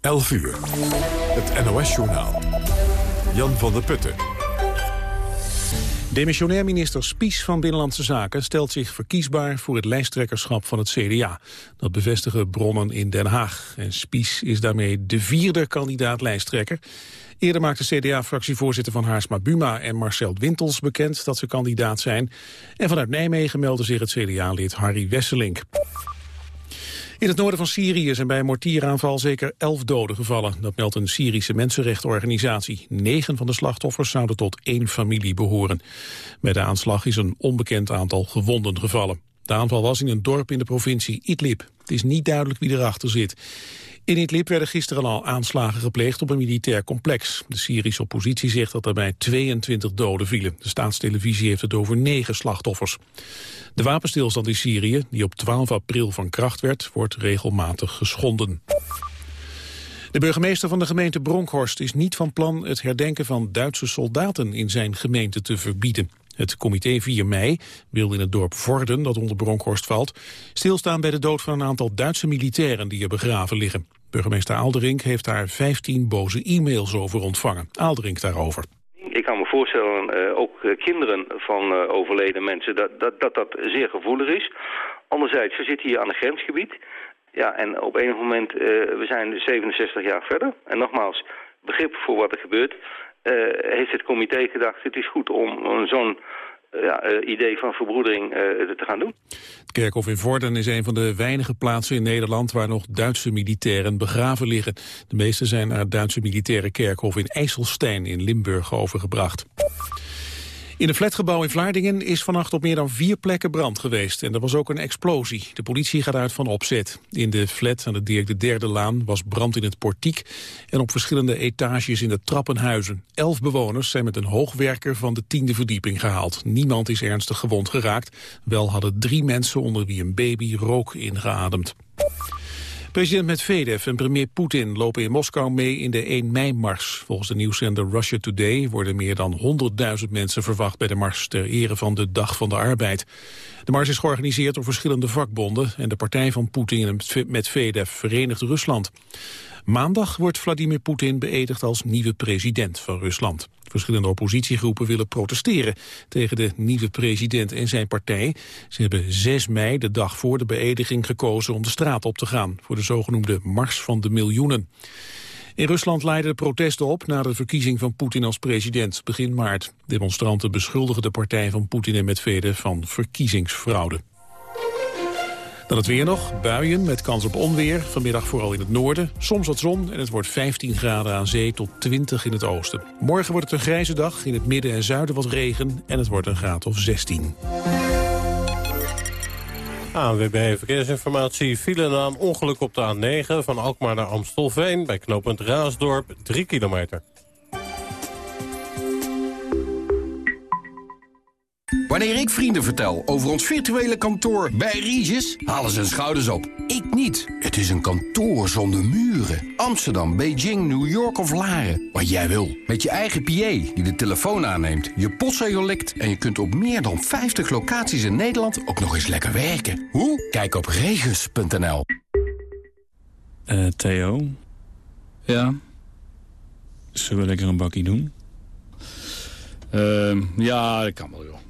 11 uur. Het NOS-journaal. Jan van der Putten. Demissionair minister Spies van Binnenlandse Zaken stelt zich verkiesbaar voor het lijsttrekkerschap van het CDA. Dat bevestigen bronnen in Den Haag. En Spies is daarmee de vierde kandidaat lijsttrekker. Eerder maakte CDA-fractievoorzitter van Haarsma Buma en Marcel Wintels bekend dat ze kandidaat zijn. En vanuit Nijmegen meldde zich het CDA-lid Harry Wesselink. In het noorden van Syrië zijn bij een mortieraanval zeker elf doden gevallen. Dat meldt een Syrische mensenrechtenorganisatie. Negen van de slachtoffers zouden tot één familie behoren. Bij de aanslag is een onbekend aantal gewonden gevallen. De aanval was in een dorp in de provincie Idlib. Het is niet duidelijk wie erachter zit. In Idlib werden gisteren al aanslagen gepleegd op een militair complex. De Syrische oppositie zegt dat daarbij 22 doden vielen. De staatstelevisie heeft het over negen slachtoffers. De wapenstilstand in Syrië, die op 12 april van kracht werd, wordt regelmatig geschonden. De burgemeester van de gemeente Bronkhorst is niet van plan het herdenken van Duitse soldaten in zijn gemeente te verbieden. Het comité 4 mei wil in het dorp Vorden, dat onder Bronkhorst valt, stilstaan bij de dood van een aantal Duitse militairen die er begraven liggen. Burgemeester Aalderink heeft daar 15 boze e-mails over ontvangen. Aalderink daarover. Ik kan me voorstellen, uh, ook eh, kinderen van uh, overleden mensen, dat, dat, dat dat zeer gevoelig is. Anderzijds, we zitten hier aan een grensgebied. Ja, en op enig moment, we zijn 67 jaar verder. En nogmaals, begrip voor wat er gebeurt. Heeft het comité gedacht, het is goed om zo'n ja, uh, idee van verbroedering te gaan doen. Het kerkhof in Vorden is een van de weinige plaatsen in Nederland waar nog Duitse militairen begraven liggen. De meeste zijn naar het Duitse militaire kerkhof in IJsselstein in Limburg overgebracht. In een flatgebouw in Vlaardingen is vannacht op meer dan vier plekken brand geweest. En er was ook een explosie. De politie gaat uit van opzet. In de flat aan de Dirk de Derde Laan was brand in het portiek... en op verschillende etages in de trappenhuizen. Elf bewoners zijn met een hoogwerker van de tiende verdieping gehaald. Niemand is ernstig gewond geraakt. Wel hadden drie mensen onder wie een baby rook ingeademd. President Medvedev en premier Poetin lopen in Moskou mee in de 1 mei-mars. Volgens de nieuwszender Russia Today worden meer dan 100.000 mensen verwacht bij de mars ter ere van de Dag van de Arbeid. De mars is georganiseerd door verschillende vakbonden en de partij van Poetin en Medvedev Verenigd Rusland. Maandag wordt Vladimir Poetin beëdigd als nieuwe president van Rusland. Verschillende oppositiegroepen willen protesteren tegen de nieuwe president en zijn partij. Ze hebben 6 mei, de dag voor de beëdiging, gekozen om de straat op te gaan voor de zogenoemde Mars van de Miljoenen. In Rusland leidden de protesten op na de verkiezing van Poetin als president begin maart. Demonstranten beschuldigen de partij van Poetin en Medvedev van verkiezingsfraude. Dan het weer nog, buien met kans op onweer. Vanmiddag vooral in het noorden. Soms wat zon en het wordt 15 graden aan zee tot 20 in het oosten. Morgen wordt het een grijze dag. In het midden en zuiden wat regen en het wordt een graad of 16. ANWB Verkeersinformatie file na een ongeluk op de A9 van Alkmaar naar Amstelveen... bij knooppunt Raasdorp, 3 kilometer. Wanneer ik vrienden vertel over ons virtuele kantoor bij Regis, halen ze hun schouders op. Ik niet. Het is een kantoor zonder muren. Amsterdam, Beijing, New York of Laren. Wat jij wil. Met je eigen PA die de telefoon aanneemt, je postzegel likt... en je kunt op meer dan 50 locaties in Nederland ook nog eens lekker werken. Hoe? Kijk op regis.nl. Eh, Theo? Ja? Zullen we lekker een bakkie doen? Uh, ja, dat kan wel, joh.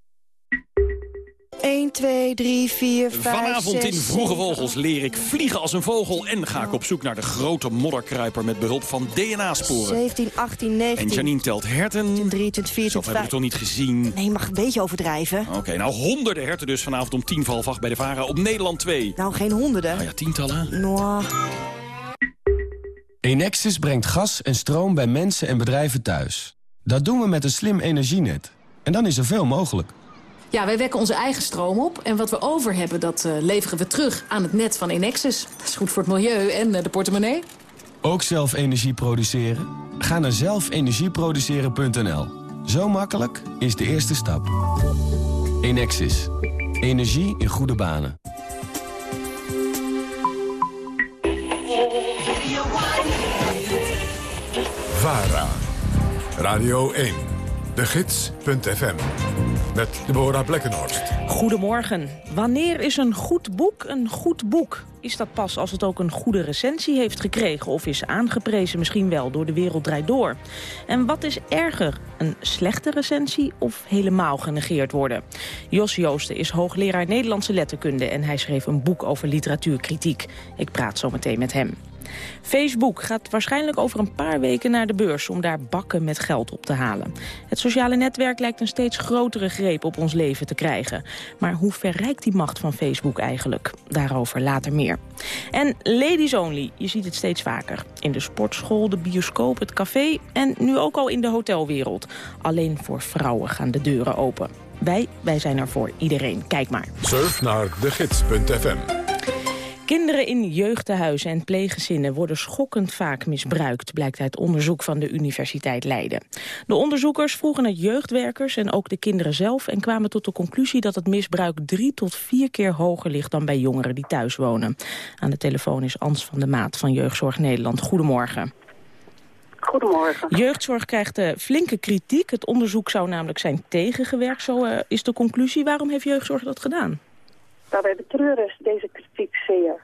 1, 2, 3, 4, 5, Vanavond 6, in Vroege 7, Vogels leer ik vliegen als een vogel... en ga ik op zoek naar de grote modderkruiper met behulp van DNA-sporen. 17, 18, 19, En Janine telt herten. 23, 24, Zo heb ik toch niet gezien? Nee, je mag een beetje overdrijven. Oké, nou honderden herten dus vanavond om tien half acht bij de VARA op Nederland 2. Nou, geen honderden. Nou ja, tientallen. Nou, Enexis brengt gas en stroom bij mensen en bedrijven thuis. Dat doen we met een slim energienet. En dan is er veel mogelijk. Ja, wij wekken onze eigen stroom op. En wat we over hebben, dat eh, leveren we terug aan het net van Enexis. Dat is goed voor het milieu en eh, de portemonnee. Ook zelf energie produceren? Ga naar zelfenergieproduceren.nl. Zo makkelijk is de eerste stap. Enexis. Energie in goede banen. VARA. Radio 1. De Gids.fm. Met Deborah Blekkenhorst. Goedemorgen. Wanneer is een goed boek een goed boek? Is dat pas als het ook een goede recensie heeft gekregen... of is aangeprezen misschien wel door De Wereld Draait Door? En wat is erger, een slechte recensie of helemaal genegeerd worden? Jos Joosten is hoogleraar Nederlandse letterkunde... en hij schreef een boek over literatuurkritiek. Ik praat zo meteen met hem. Facebook gaat waarschijnlijk over een paar weken naar de beurs... om daar bakken met geld op te halen. Het sociale netwerk lijkt een steeds grotere greep op ons leven te krijgen. Maar hoe ver reikt die macht van Facebook eigenlijk? Daarover later meer. En ladies only, je ziet het steeds vaker. In de sportschool, de bioscoop, het café en nu ook al in de hotelwereld. Alleen voor vrouwen gaan de deuren open. Wij, wij zijn er voor iedereen. Kijk maar. Surf naar degids.fm. Kinderen in jeugdtehuizen en pleeggezinnen worden schokkend vaak misbruikt, blijkt uit onderzoek van de Universiteit Leiden. De onderzoekers vroegen het jeugdwerkers en ook de kinderen zelf en kwamen tot de conclusie dat het misbruik drie tot vier keer hoger ligt dan bij jongeren die thuis wonen. Aan de telefoon is Ans van de Maat van Jeugdzorg Nederland. Goedemorgen. Goedemorgen. Jeugdzorg krijgt uh, flinke kritiek. Het onderzoek zou namelijk zijn tegengewerkt. Zo uh, is de conclusie. Waarom heeft jeugdzorg dat gedaan? Wij betreuren deze kritiek zeer.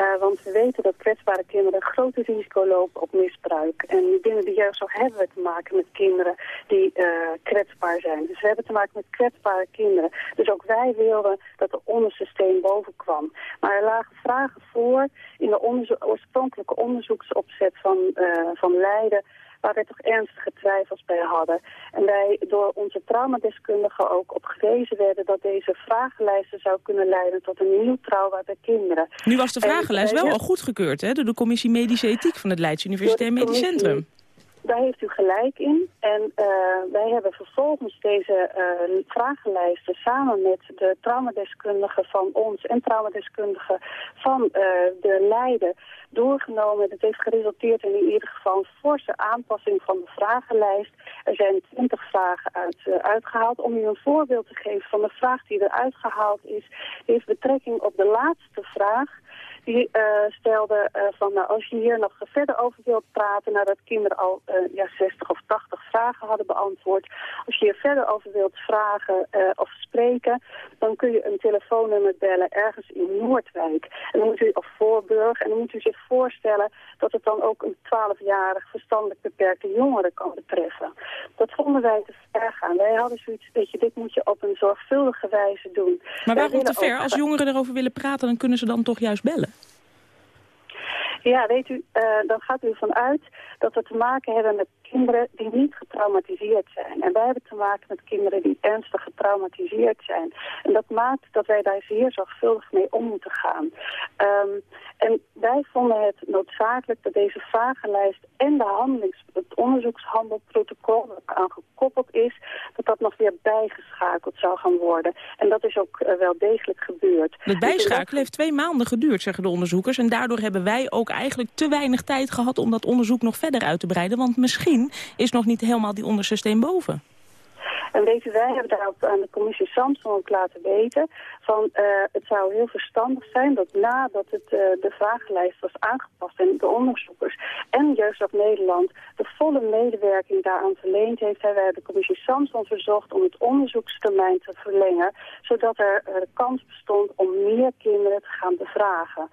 Uh, want we weten dat kwetsbare kinderen groot risico lopen op misbruik. En binnen de jeugdzorg hebben we te maken met kinderen die uh, kwetsbaar zijn. Dus we hebben te maken met kwetsbare kinderen. Dus ook wij wilden dat de onderste steen boven kwam. Maar er lagen vragen voor in de onderzo oorspronkelijke onderzoeksopzet van, uh, van Leiden waar wij toch ernstige twijfels bij hadden. En wij door onze traumadeskundigen ook op gewezen werden dat deze vragenlijsten zou kunnen leiden tot een nieuw trauma bij kinderen. Nu was de vragenlijst wel al goedgekeurd hè, door de commissie Medische Ethiek van het Leids Universitair Medisch Centrum. Daar heeft u gelijk in. En uh, wij hebben vervolgens deze uh, vragenlijsten samen met de traumadeskundigen van ons en traumadeskundigen van uh, de Leiden doorgenomen. Het heeft geresulteerd in, in ieder geval een forse aanpassing van de vragenlijst. Er zijn twintig vragen uit, uitgehaald. Om u een voorbeeld te geven van de vraag die eruit gehaald is, heeft betrekking op de laatste vraag die uh, stelde uh, van nou, als je hier nog verder over wilt praten nadat kinderen al uh, ja, 60 of 80 vragen hadden beantwoord. Als je hier verder over wilt vragen of spreken, dan kun je een telefoonnummer bellen ergens in Noordwijk. En dan moet u, of Voorburg, en dan moet u zich voorstellen dat het dan ook een 12-jarig verstandelijk beperkte jongere kan betreffen. Dat vonden wij te ver gaan. Wij hadden zoiets, weet je, dit moet je op een zorgvuldige wijze doen. Maar waarom te ver? Als jongeren erover willen praten, dan kunnen ze dan toch juist bellen? Ja, weet u, uh, dan gaat u ervan uit dat we te maken hebben met kinderen die niet getraumatiseerd zijn. En wij hebben te maken met kinderen die ernstig getraumatiseerd zijn. En dat maakt dat wij daar zeer zorgvuldig mee om moeten gaan. Um, en wij vonden het noodzakelijk dat deze vragenlijst en de handelings, het onderzoekshandelprotocol dat aan gekoppeld is, dat dat nog weer bijgeschakeld zou gaan worden. En dat is ook uh, wel degelijk gebeurd. Het bijschakelen heeft twee maanden geduurd, zeggen de onderzoekers. En daardoor hebben wij ook eigenlijk te weinig tijd gehad om dat onderzoek nog verder uit te breiden. Want misschien is nog niet helemaal die onderste steen boven. En weet wij hebben daar aan de commissie Samson ook laten weten van uh, het zou heel verstandig zijn dat nadat het, uh, de vragenlijst was aangepast en de onderzoekers en Jeugdzorg Nederland de volle medewerking daaraan verleend heeft, hebben wij de commissie Samson verzocht om het onderzoekstermijn te verlengen, zodat er de kans bestond om meer kinderen te gaan bevragen.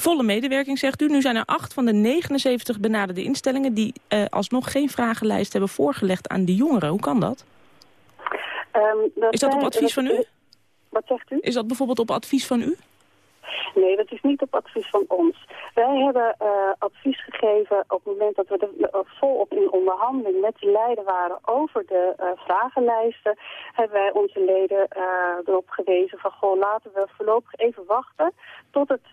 Volle medewerking, zegt u. Nu zijn er acht van de 79 benaderde instellingen... die uh, alsnog geen vragenlijst hebben voorgelegd aan de jongeren. Hoe kan dat? Um, dat is dat op advies van u? Wat zegt u? Is dat bijvoorbeeld op advies van u? Nee, dat is niet op advies van ons. Wij hebben uh, advies gegeven op het moment dat we uh, volop in onderhandeling met de leden waren over de uh, vragenlijsten, hebben wij onze leden erop gewezen van goh, laten we voorlopig even wachten tot, het,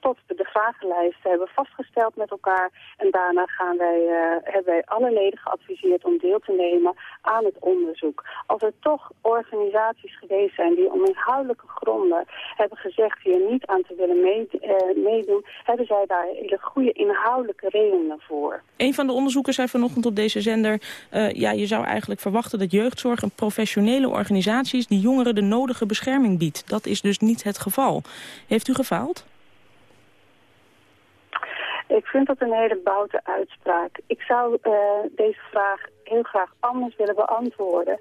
tot we de vragenlijsten hebben vastgesteld met elkaar. En daarna gaan wij, hebben wij alle leden geadviseerd om deel te nemen aan het onderzoek. Als er toch organisaties geweest zijn die om inhoudelijke gronden hebben gezegd hier niet aan te willen uh, meedoen, hebben zij daar hele goede inhoudelijke redenen voor. Een van de onderzoekers zei vanochtend op deze zender, uh, ja, je zou eigenlijk verwachten dat jeugdzorg een professionele organisatie is die jongeren de nodige bescherming biedt. Dat is dus niet het geval. Heeft u gefaald? vind dat een hele boute uitspraak. Ik zou uh, deze vraag heel graag anders willen beantwoorden.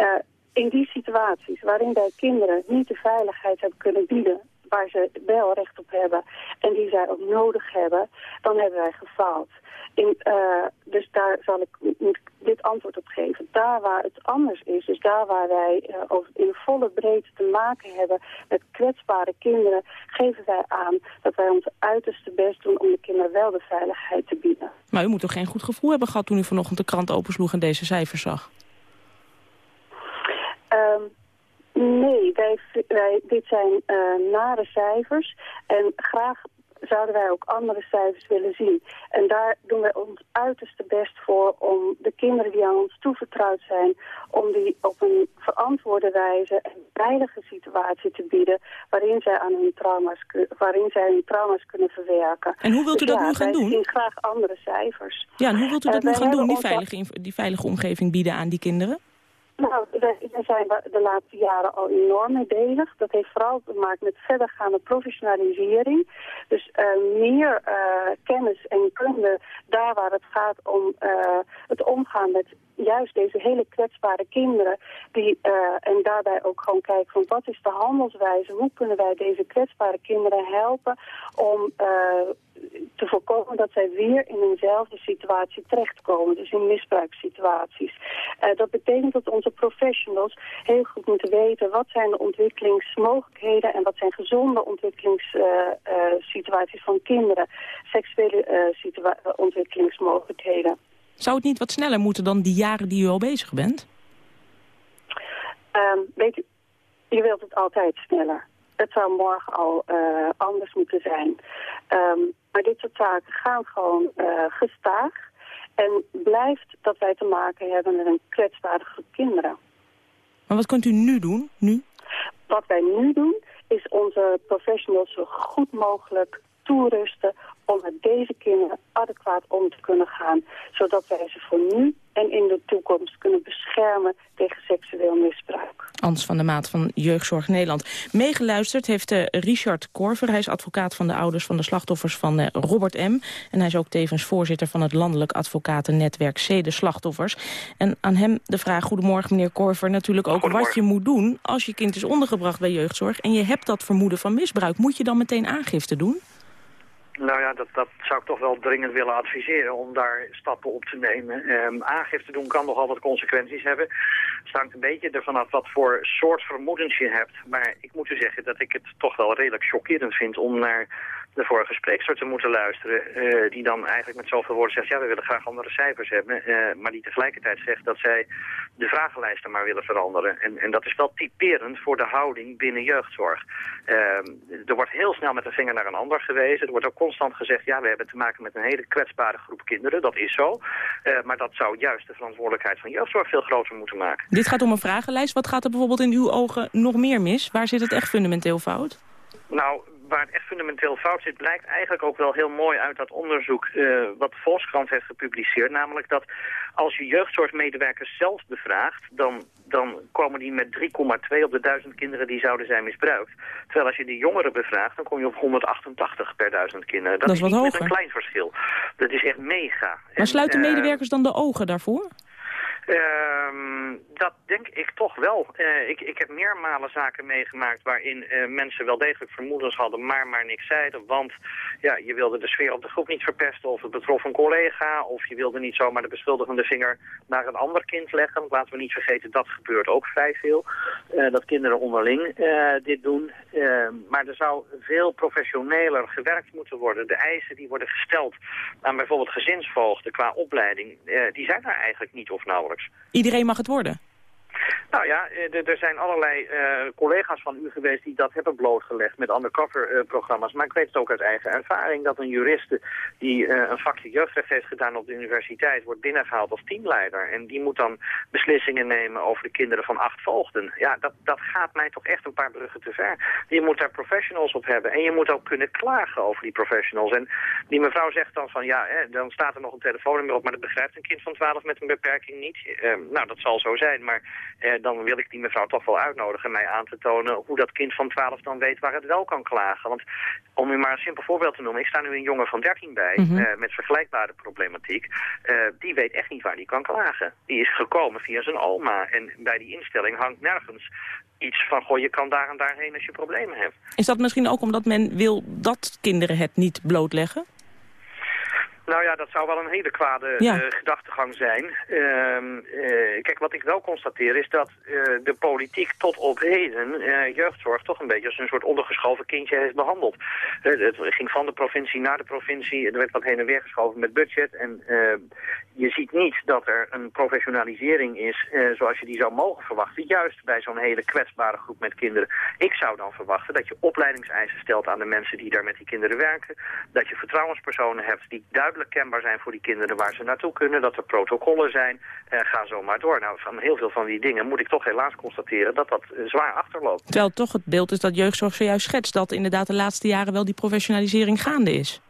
Uh, in die situaties waarin wij kinderen niet de veiligheid hebben kunnen bieden waar ze wel recht op hebben en die zij ook nodig hebben, dan hebben wij gefaald. In, uh, dus daar zal ik dit antwoord op geven. Daar waar het anders is, dus daar waar wij over in volle breedte te maken hebben met kwetsbare kinderen, geven wij aan dat wij ons uiterste best doen om de kinderen wel de veiligheid te bieden. Maar u moet toch geen goed gevoel hebben gehad toen u vanochtend de krant opensloeg en deze cijfers zag? Um, Nee, wij, wij, dit zijn uh, nare cijfers en graag zouden wij ook andere cijfers willen zien. En daar doen wij ons uiterste best voor om de kinderen die aan ons toevertrouwd zijn... om die op een verantwoorde wijze een veilige situatie te bieden... waarin zij, aan hun, trauma's, waarin zij hun trauma's kunnen verwerken. En hoe wilt u dus dat ja, nu gaan doen? zien graag andere cijfers. Ja, en hoe wilt u Uh, dat nu gaan doen, die veilige, die veilige omgeving bieden aan die kinderen? Nou, daar zijn we de laatste jaren al enorm mee bezig. Dat heeft vooral te maken met verdergaande professionalisering. Dus eh, meer eh, kennis en kunde daar waar het gaat om eh, het omgaan met juist deze hele kwetsbare kinderen. Die, eh, en daarbij ook gewoon kijken van wat is de handelswijze? Hoe kunnen wij deze kwetsbare kinderen helpen om eh, te voorkomen dat zij weer in eenzelfde situatie terechtkomen. Dus in misbruikssituaties. Eh, dat betekent dat onze professionals heel goed moeten weten wat zijn de ontwikkelingsmogelijkheden en wat zijn gezonde ontwikkelingssituaties van kinderen. Seksuele ontwikkelingsmogelijkheden. Zou het niet wat sneller moeten dan die jaren die u al bezig bent? Ehm, weet u, je wilt het altijd sneller. Het zou morgen al eh, anders moeten zijn. Ehm, maar dit soort zaken gaan gewoon eh, gestaag. En blijft dat wij te maken hebben met een kwetsbare groep kinderen. Maar wat kunt u nu doen? Nu? Wat wij nu doen, is onze professionals zo goed mogelijk toerusten om met deze kinderen adequaat om te kunnen gaan. Zodat wij ze voor nu en in de toekomst kunnen beschermen tegen seksueel misbruik. Ans van de Maat van Jeugdzorg Nederland. Meegeluisterd heeft eh, Richard Korver. Hij is advocaat van de ouders van de slachtoffers van eh, Robert M. En hij is ook tevens voorzitter van het landelijk advocatennetwerk C de Slachtoffers. En aan hem de vraag, goedemorgen meneer Korver, natuurlijk ook wat je moet doen als je kind is ondergebracht bij jeugdzorg en je hebt dat vermoeden van misbruik. Moet je dan meteen aangifte doen? Nou ja, dat, dat zou ik toch wel dringend willen adviseren om daar stappen op te nemen. Ehm, aangifte doen kan nogal wat consequenties hebben. Het hangt een beetje ervan af wat voor soort vermoedens je hebt. Maar ik moet u zeggen dat ik het toch wel redelijk chockerend vind om naar de vorige spreekster te moeten luisteren. eh, die dan eigenlijk met zoveel woorden zegt, ja we willen graag andere cijfers hebben. eh, maar die tegelijkertijd zegt dat zij de vragenlijsten maar willen veranderen. En, en dat is wel typerend voor de houding binnen jeugdzorg. Ehm, er wordt heel snel met de vinger naar een ander gewezen. Er wordt ook constant gezegd, ja, we hebben te maken met een hele kwetsbare groep kinderen. Dat is zo. Eh, maar dat zou juist de verantwoordelijkheid van jeugdzorg veel groter moeten maken. Dit gaat om een vragenlijst. Wat gaat er bijvoorbeeld in uw ogen nog meer mis? Waar zit het echt fundamenteel fout? Nou, waar het echt fundamenteel fout zit, blijkt eigenlijk ook wel heel mooi uit dat onderzoek eh, wat de Volkskrant heeft gepubliceerd. Namelijk dat als je jeugdzorgmedewerkers zelf bevraagt, dan, dan komen die met 3,2 op de duizend kinderen die zouden zijn misbruikt. Terwijl als je de jongeren bevraagt, dan kom je op 188 per duizend kinderen. Dat, Dat is wat hoger. een klein verschil. Dat is echt mega. Maar En, sluiten eh, medewerkers dan de ogen daarvoor? Ehm, dat denk ik toch wel. Eh, ik, ik heb meermalen zaken meegemaakt waarin eh, mensen wel degelijk vermoedens hadden, maar maar niks zeiden. Want ja, je wilde de sfeer op de groep niet verpesten of het betrof een collega. Of je wilde niet zomaar de beschuldigende vinger naar een ander kind leggen. Laten we niet vergeten, dat gebeurt ook vrij veel. Eh, dat kinderen onderling dit doen. Eh, maar er zou veel professioneler gewerkt moeten worden. De eisen die worden gesteld aan bijvoorbeeld gezinsvoogden qua opleiding, die zijn er eigenlijk niet of nauwelijks. Iedereen mag het worden. Nou ja, eh, er- zijn allerlei eh, collega's van u geweest die dat hebben blootgelegd met undercover-programma's. maar ik weet het ook uit eigen ervaring dat een juriste die eh, een vakje jeugdrecht heeft gedaan op de universiteit wordt binnengehaald als teamleider. En die moet dan beslissingen nemen over de kinderen van acht voogden. Ja, dat, dat gaat mij toch echt een paar bruggen te ver. Je moet daar professionals op hebben en je moet ook kunnen klagen over die professionals. En die mevrouw zegt dan van ja, hè, dan staat er nog een telefoonnummer op, maar dat begrijpt een kind van 12 met een beperking niet. Eh, nou, dat zal zo zijn, maar eh, dan wil ik die mevrouw toch wel uitnodigen mij aan te tonen hoe dat kind van 12 dan weet waar het wel kan klagen. Want om u maar een simpel voorbeeld te noemen, ik sta nu een jongen van 13 bij Mhm. eh, met vergelijkbare problematiek. Eh, die weet echt niet waar die kan klagen. Die is gekomen via zijn oma en bij die instelling hangt nergens iets van, goh, je kan daar en daarheen als je problemen hebt. Is dat misschien ook omdat men wil dat kinderen het niet blootleggen? Nou ja, dat zou wel een hele kwade Ja. eh, gedachtegang zijn. Ehm, eh, kijk, wat ik wel constateer is dat eh, de politiek tot op heden jeugdzorg toch een beetje als een soort ondergeschoven kindje heeft behandeld. Eh, het ging van de provincie naar de provincie, er werd wat heen en weer geschoven met budget. En je ziet niet dat er een professionalisering is zoals je die zou mogen verwachten. Juist bij zo'n hele kwetsbare groep met kinderen. Ik zou dan verwachten dat je opleidingseisen stelt aan de mensen die daar met die kinderen werken. Dat je vertrouwenspersonen hebt die duidelijk kenbaar zijn voor die kinderen waar ze naartoe kunnen. Dat er protocollen zijn. Eh, ga zo maar door. Nou, van heel veel van die dingen moet ik toch helaas constateren dat dat eh, zwaar achterloopt. Terwijl toch het beeld is dat jeugdzorg zojuist schetst... dat inderdaad de laatste jaren wel die professionalisering gaande is.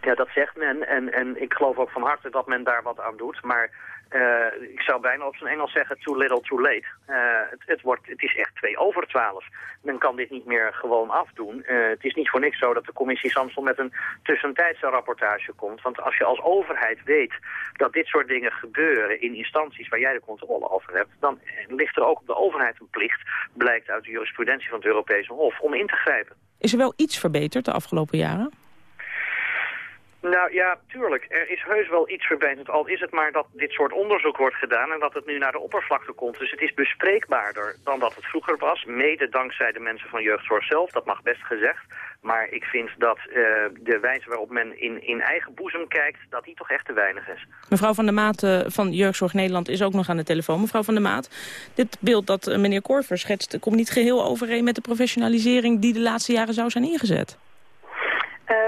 Ja, dat zegt men en, en ik geloof ook van harte dat men daar wat aan doet. Maar eh, ik zou bijna op zijn Engels zeggen too little, too late. Eh, het, het, wordt, het is echt twee over twaalf. Men kan dit niet meer gewoon afdoen. Eh, het is niet voor niks zo dat de commissie Samson met een tussentijdse rapportage komt. Want als je als overheid weet dat dit soort dingen gebeuren in instanties waar jij de controle over hebt, dan ligt er ook op de overheid een plicht, blijkt uit de jurisprudentie van het Europese Hof, om in te grijpen. Is er wel iets verbeterd de afgelopen jaren? Nou ja, tuurlijk. Er is heus wel iets verbeterd. Al is het maar dat dit soort onderzoek wordt gedaan en dat het nu naar de oppervlakte komt. Dus het is bespreekbaarder dan dat het vroeger was. Mede dankzij de mensen van jeugdzorg zelf. Dat mag best gezegd. Maar ik vind dat uh, de wijze waarop men in, in eigen boezem kijkt, dat die toch echt te weinig is. Mevrouw van der Maat uh, van Jeugdzorg Nederland is ook nog aan de telefoon. Mevrouw van der Maat, dit beeld dat uh, meneer Korver schetst... komt niet geheel overeen met de professionalisering die de laatste jaren zou zijn ingezet.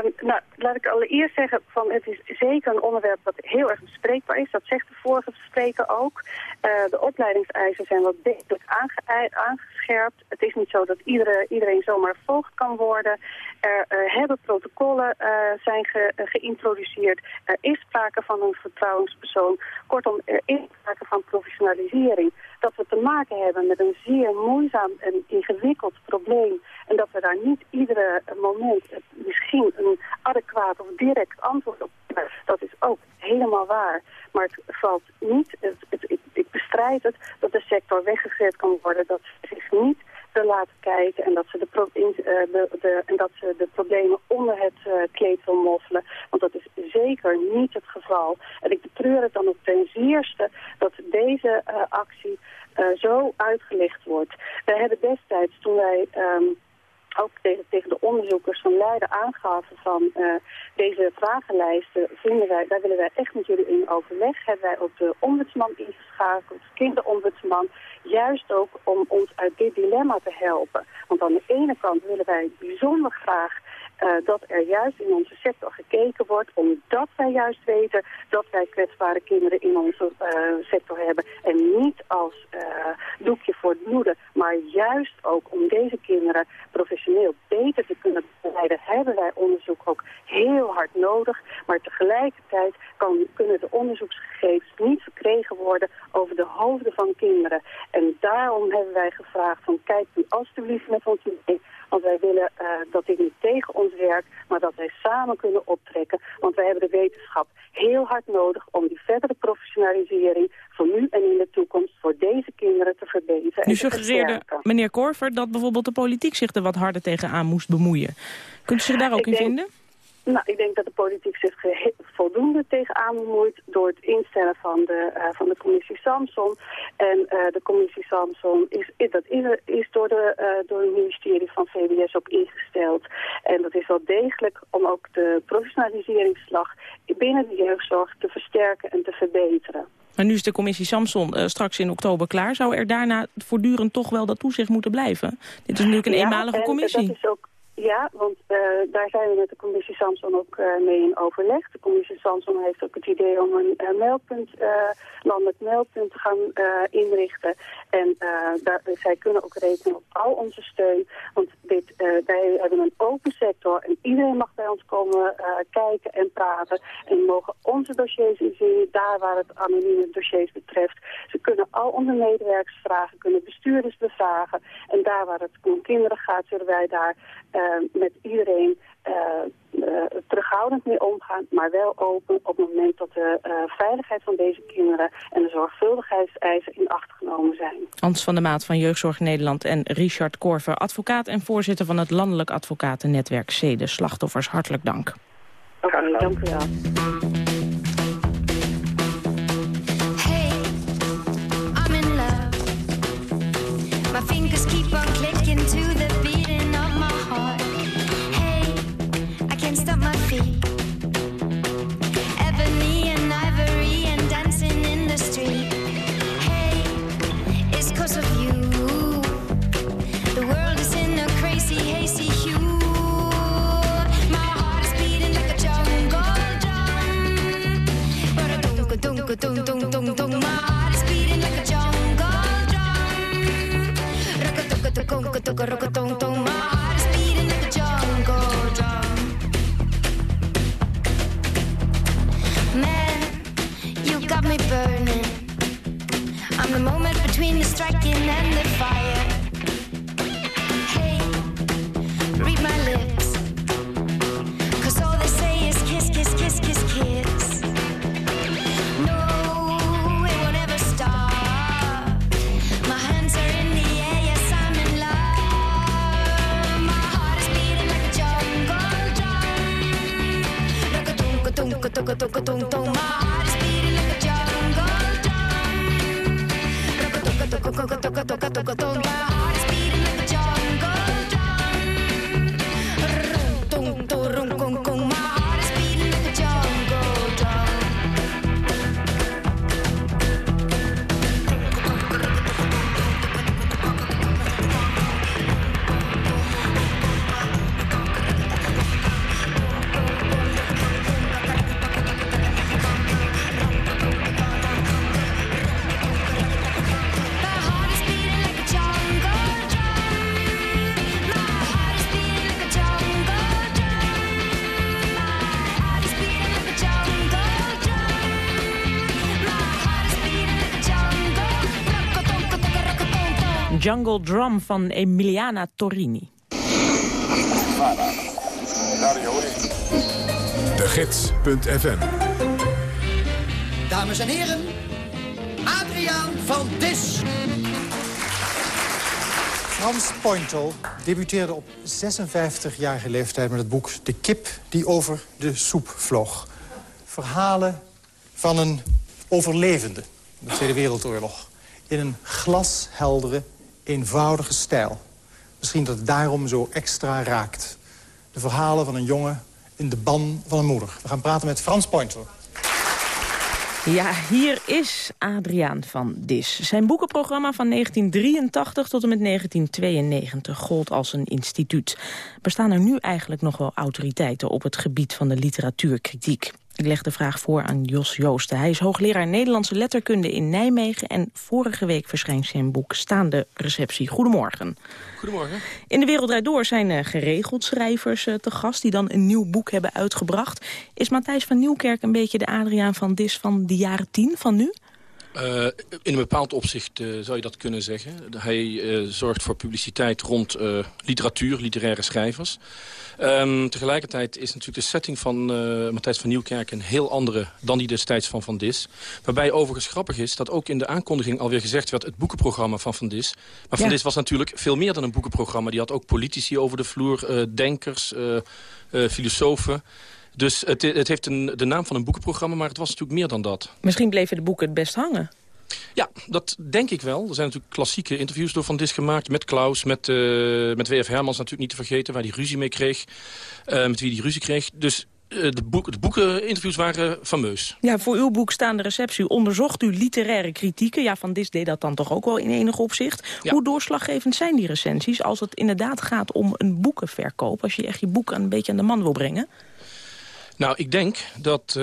Um, nou, laat ik allereerst zeggen, van het is zeker een onderwerp dat heel erg bespreekbaar is. Dat zegt de vorige spreker ook. Uh, de opleidingseisen zijn wat degelijk aange aangescherpt. Het is niet zo dat iedere, iedereen zomaar voogd kan worden. Er uh, hebben protocollen uh, zijn ge, geïntroduceerd. Er is sprake van een vertrouwenspersoon. Kortom, er is sprake van professionalisering. Dat we te maken hebben met een zeer moeizaam en ingewikkeld probleem. En dat we daar niet iedere moment misschien een adequaat of direct antwoord op hebben. Dat is ook helemaal waar. Maar het valt niet, het, het, ik, ik bestrijd het, dat de sector weggezet kan worden. Dat zich niet te laten kijken en dat ze de, pro, in, uh, de, de, en dat ze de problemen onder het uh, kleed wil moffelen. Want dat is zeker niet het geval. En ik betreur het dan ook ten zeerste dat deze uh, actie zo uitgelegd wordt. Wij hebben destijds, toen wij... Um, ook tegen, tegen de onderzoekers van Leiden aangaven van uh, deze vragenlijsten, vinden wij, daar willen wij echt met jullie in overleg. Hebben wij ook de ombudsman ingeschakeld, kinderombudsman, juist ook om ons uit dit dilemma te helpen. Want aan de ene kant willen wij bijzonder graag uh, dat er juist in onze sector gekeken wordt, omdat wij juist weten dat wij kwetsbare kinderen in onze uh, sector hebben. En niet als uh, doekje voor het bloeden, maar juist ook om deze kinderen professioneel beter te kunnen begeleiden, hebben wij onderzoek ook heel hard nodig. Maar tegelijkertijd kan, kunnen de onderzoeksgegevens niet verkregen worden over de hoofden van kinderen. En daarom hebben wij gevraagd van kijk u alstublieft met ons mee. Want wij willen uh, dat dit niet tegen ons werkt, maar dat wij samen kunnen optrekken. Want wij hebben de wetenschap heel hard nodig om die verdere professionalisering voor nu en in de toekomst voor deze kinderen te verbeteren. Nu suggereerde meneer Korver dat bijvoorbeeld de politiek zich er wat harder tegenaan moest bemoeien. Kunt u zich daar ook Ik in denk- vinden? Nou, ik denk dat de politiek zich gehe- voldoende tegenaan bemoeit door het instellen van de, eh, van de commissie Samson. En eh, de commissie Samson is, is, dat is, is door, de, eh, door het ministerie van VWS ook ingesteld. En dat is wel degelijk om ook de professionaliseringsslag binnen de jeugdzorg te versterken en te verbeteren. Maar nu is de commissie Samson eh, straks in oktober klaar. Zou er daarna voortdurend toch wel dat toezicht moeten blijven? Dit is natuurlijk een Ja, eenmalige en commissie. Dat is ook, ja, want eh, daar zijn we met de commissie Samson ook eh, mee in overleg. De commissie Samson heeft ook het idee om een eh, meldpunt, landelijk meldpunt te gaan inrichten. En daar, zij kunnen ook rekenen op al onze steun. Want dit, wij hebben een open sector en iedereen mag bij ons komen kijken en praten. En mogen onze dossiers inzien, daar waar het anonieme dossiers betreft. Ze kunnen al onze medewerkers vragen, kunnen bestuurders bevragen. En daar waar het om kinderen gaat, zullen wij daar met iedereen terughoudend mee omgaan, maar wel open op het moment dat de veiligheid van deze kinderen en de zorgvuldigheidseisen in acht genomen zijn. Hans van der Maat van Jeugdzorg Nederland en Richard Korver, advocaat en voorzitter van het Landelijk Advocatennetwerk Zede Slachtoffers. Hartelijk dank. Oké, okay, dank u wel. Jungle Drum van Emiliana Torini. De Gids.fm Dames en heren, Adriaan van Dis. Frans Pointel debuteerde op 56-jarige leeftijd met het boek De kip die over de soep vloog. Verhalen van een overlevende in de Tweede Wereldoorlog. In een glasheldere, eenvoudige stijl. Misschien dat het daarom zo extra raakt. De verhalen van een jongen in de ban van een moeder. We gaan praten met Frans Pointel. Ja, hier is Adriaan van Dis. Zijn boekenprogramma van 1983 tot en met 1992 gold als een instituut. Bestaan er nu eigenlijk nog wel autoriteiten op het gebied van de literatuurkritiek? Ik leg de vraag voor aan Jos Joosten. Hij is hoogleraar Nederlandse letterkunde in Nijmegen... en vorige week verschijnt zijn boek Staande Receptie. Goedemorgen. Goedemorgen. In de Wereld Draait Door zijn uh, geregeld schrijvers uh, te gast... die dan een nieuw boek hebben uitgebracht. Is Matthijs van Nieuwkerk een beetje de Adriaan van Dis van de jaren tien van nu? Uh, in een bepaald opzicht uh, zou je dat kunnen zeggen. Hij uh, zorgt voor publiciteit rond literatuur, literaire schrijvers. Um, tegelijkertijd is natuurlijk de setting van Matthijs van Nieuwkerk een heel andere dan die destijds van Van Dis. Waarbij overigens grappig is dat ook in de aankondiging alweer gezegd werd het boekenprogramma van Van Dis. Maar Van ja. Dis was natuurlijk veel meer dan een boekenprogramma. Die had ook politici over de vloer, denkers, filosofen. Dus het, het heeft een, de naam van een boekenprogramma, maar het was natuurlijk meer dan dat. Misschien bleven de boeken het best hangen. Ja, dat denk ik wel. Er zijn natuurlijk klassieke interviews door Van Dis gemaakt. Met Klaus, met, uh, met W.F. Hermans natuurlijk niet te vergeten. Waar hij ruzie mee kreeg. Uh, met wie hij ruzie kreeg. Dus uh, de, boek, de boekeninterviews waren fameus. Ja, voor uw boek Staande Receptie onderzocht u literaire kritieken. Ja, Van Dis deed dat dan toch ook wel in enig opzicht. Ja. Hoe doorslaggevend zijn die recensies als het inderdaad gaat om een boekenverkoop? Als je echt je boek een beetje aan de man wil brengen? Nou, ik denk dat uh,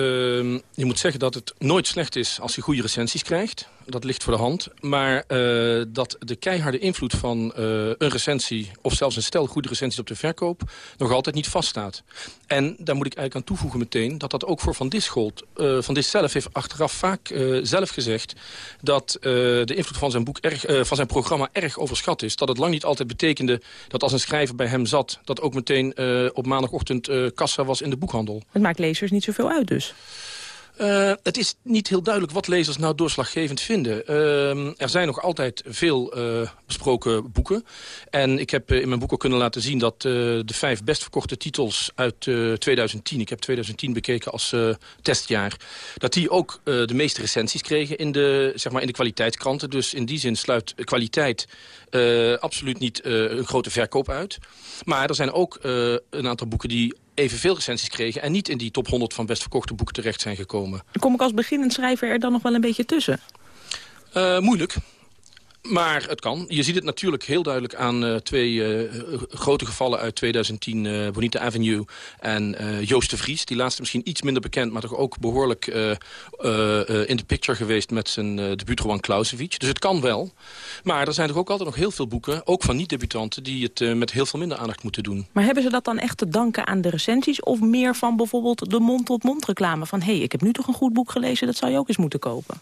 je moet zeggen dat het nooit slecht is als je goede recensies krijgt. Dat ligt voor de hand. Maar eh, dat de keiharde invloed van eh, een recensie... of zelfs een stel goede recensies op de verkoop... nog altijd niet vaststaat. En daar moet ik eigenlijk aan toevoegen meteen... dat dat ook voor Van Dis gold. Uh, van Dis zelf heeft achteraf vaak zelf gezegd... dat de invloed van zijn, boek erg, van zijn programma erg overschat is. Dat het lang niet altijd betekende dat als een schrijver bij hem zat... dat ook meteen op maandagochtend kassa was in de boekhandel. Het maakt lezers niet zoveel uit dus. Uh, het is niet heel duidelijk wat lezers nou doorslaggevend vinden. Uh, er zijn nog altijd veel uh, besproken boeken. En ik heb in mijn boek ook kunnen laten zien dat de vijf best verkochte titels uit 2010... ik heb 2010 bekeken als testjaar... dat die ook de meeste recensies kregen in de, zeg maar in de kwaliteitskranten. Dus in die zin sluit kwaliteit absoluut niet een grote verkoop uit. Maar er zijn ook een aantal boeken die evenveel recensies kregen... en niet in die top 100 van best verkochte boeken terecht zijn gekomen. Kom ik als beginnend schrijver er dan nog wel een beetje tussen? Uh, moeilijk. Maar het kan. Je ziet het natuurlijk heel duidelijk aan uh, twee uh, grote gevallen uit 2010. Uh, Bonita Avenue en Joost de Vries. Die laatste misschien iets minder bekend, maar toch ook behoorlijk in de picture geweest met zijn debuutroman Clausewitz. Dus het kan wel. Maar er zijn toch ook altijd nog heel veel boeken, ook van niet-debutanten, die het met heel veel minder aandacht moeten doen. Maar hebben ze dat dan echt te danken aan de recensies of meer van bijvoorbeeld de mond-tot-mond reclame? Van hé, hey, ik heb nu toch een goed boek gelezen, dat zou je ook eens moeten kopen.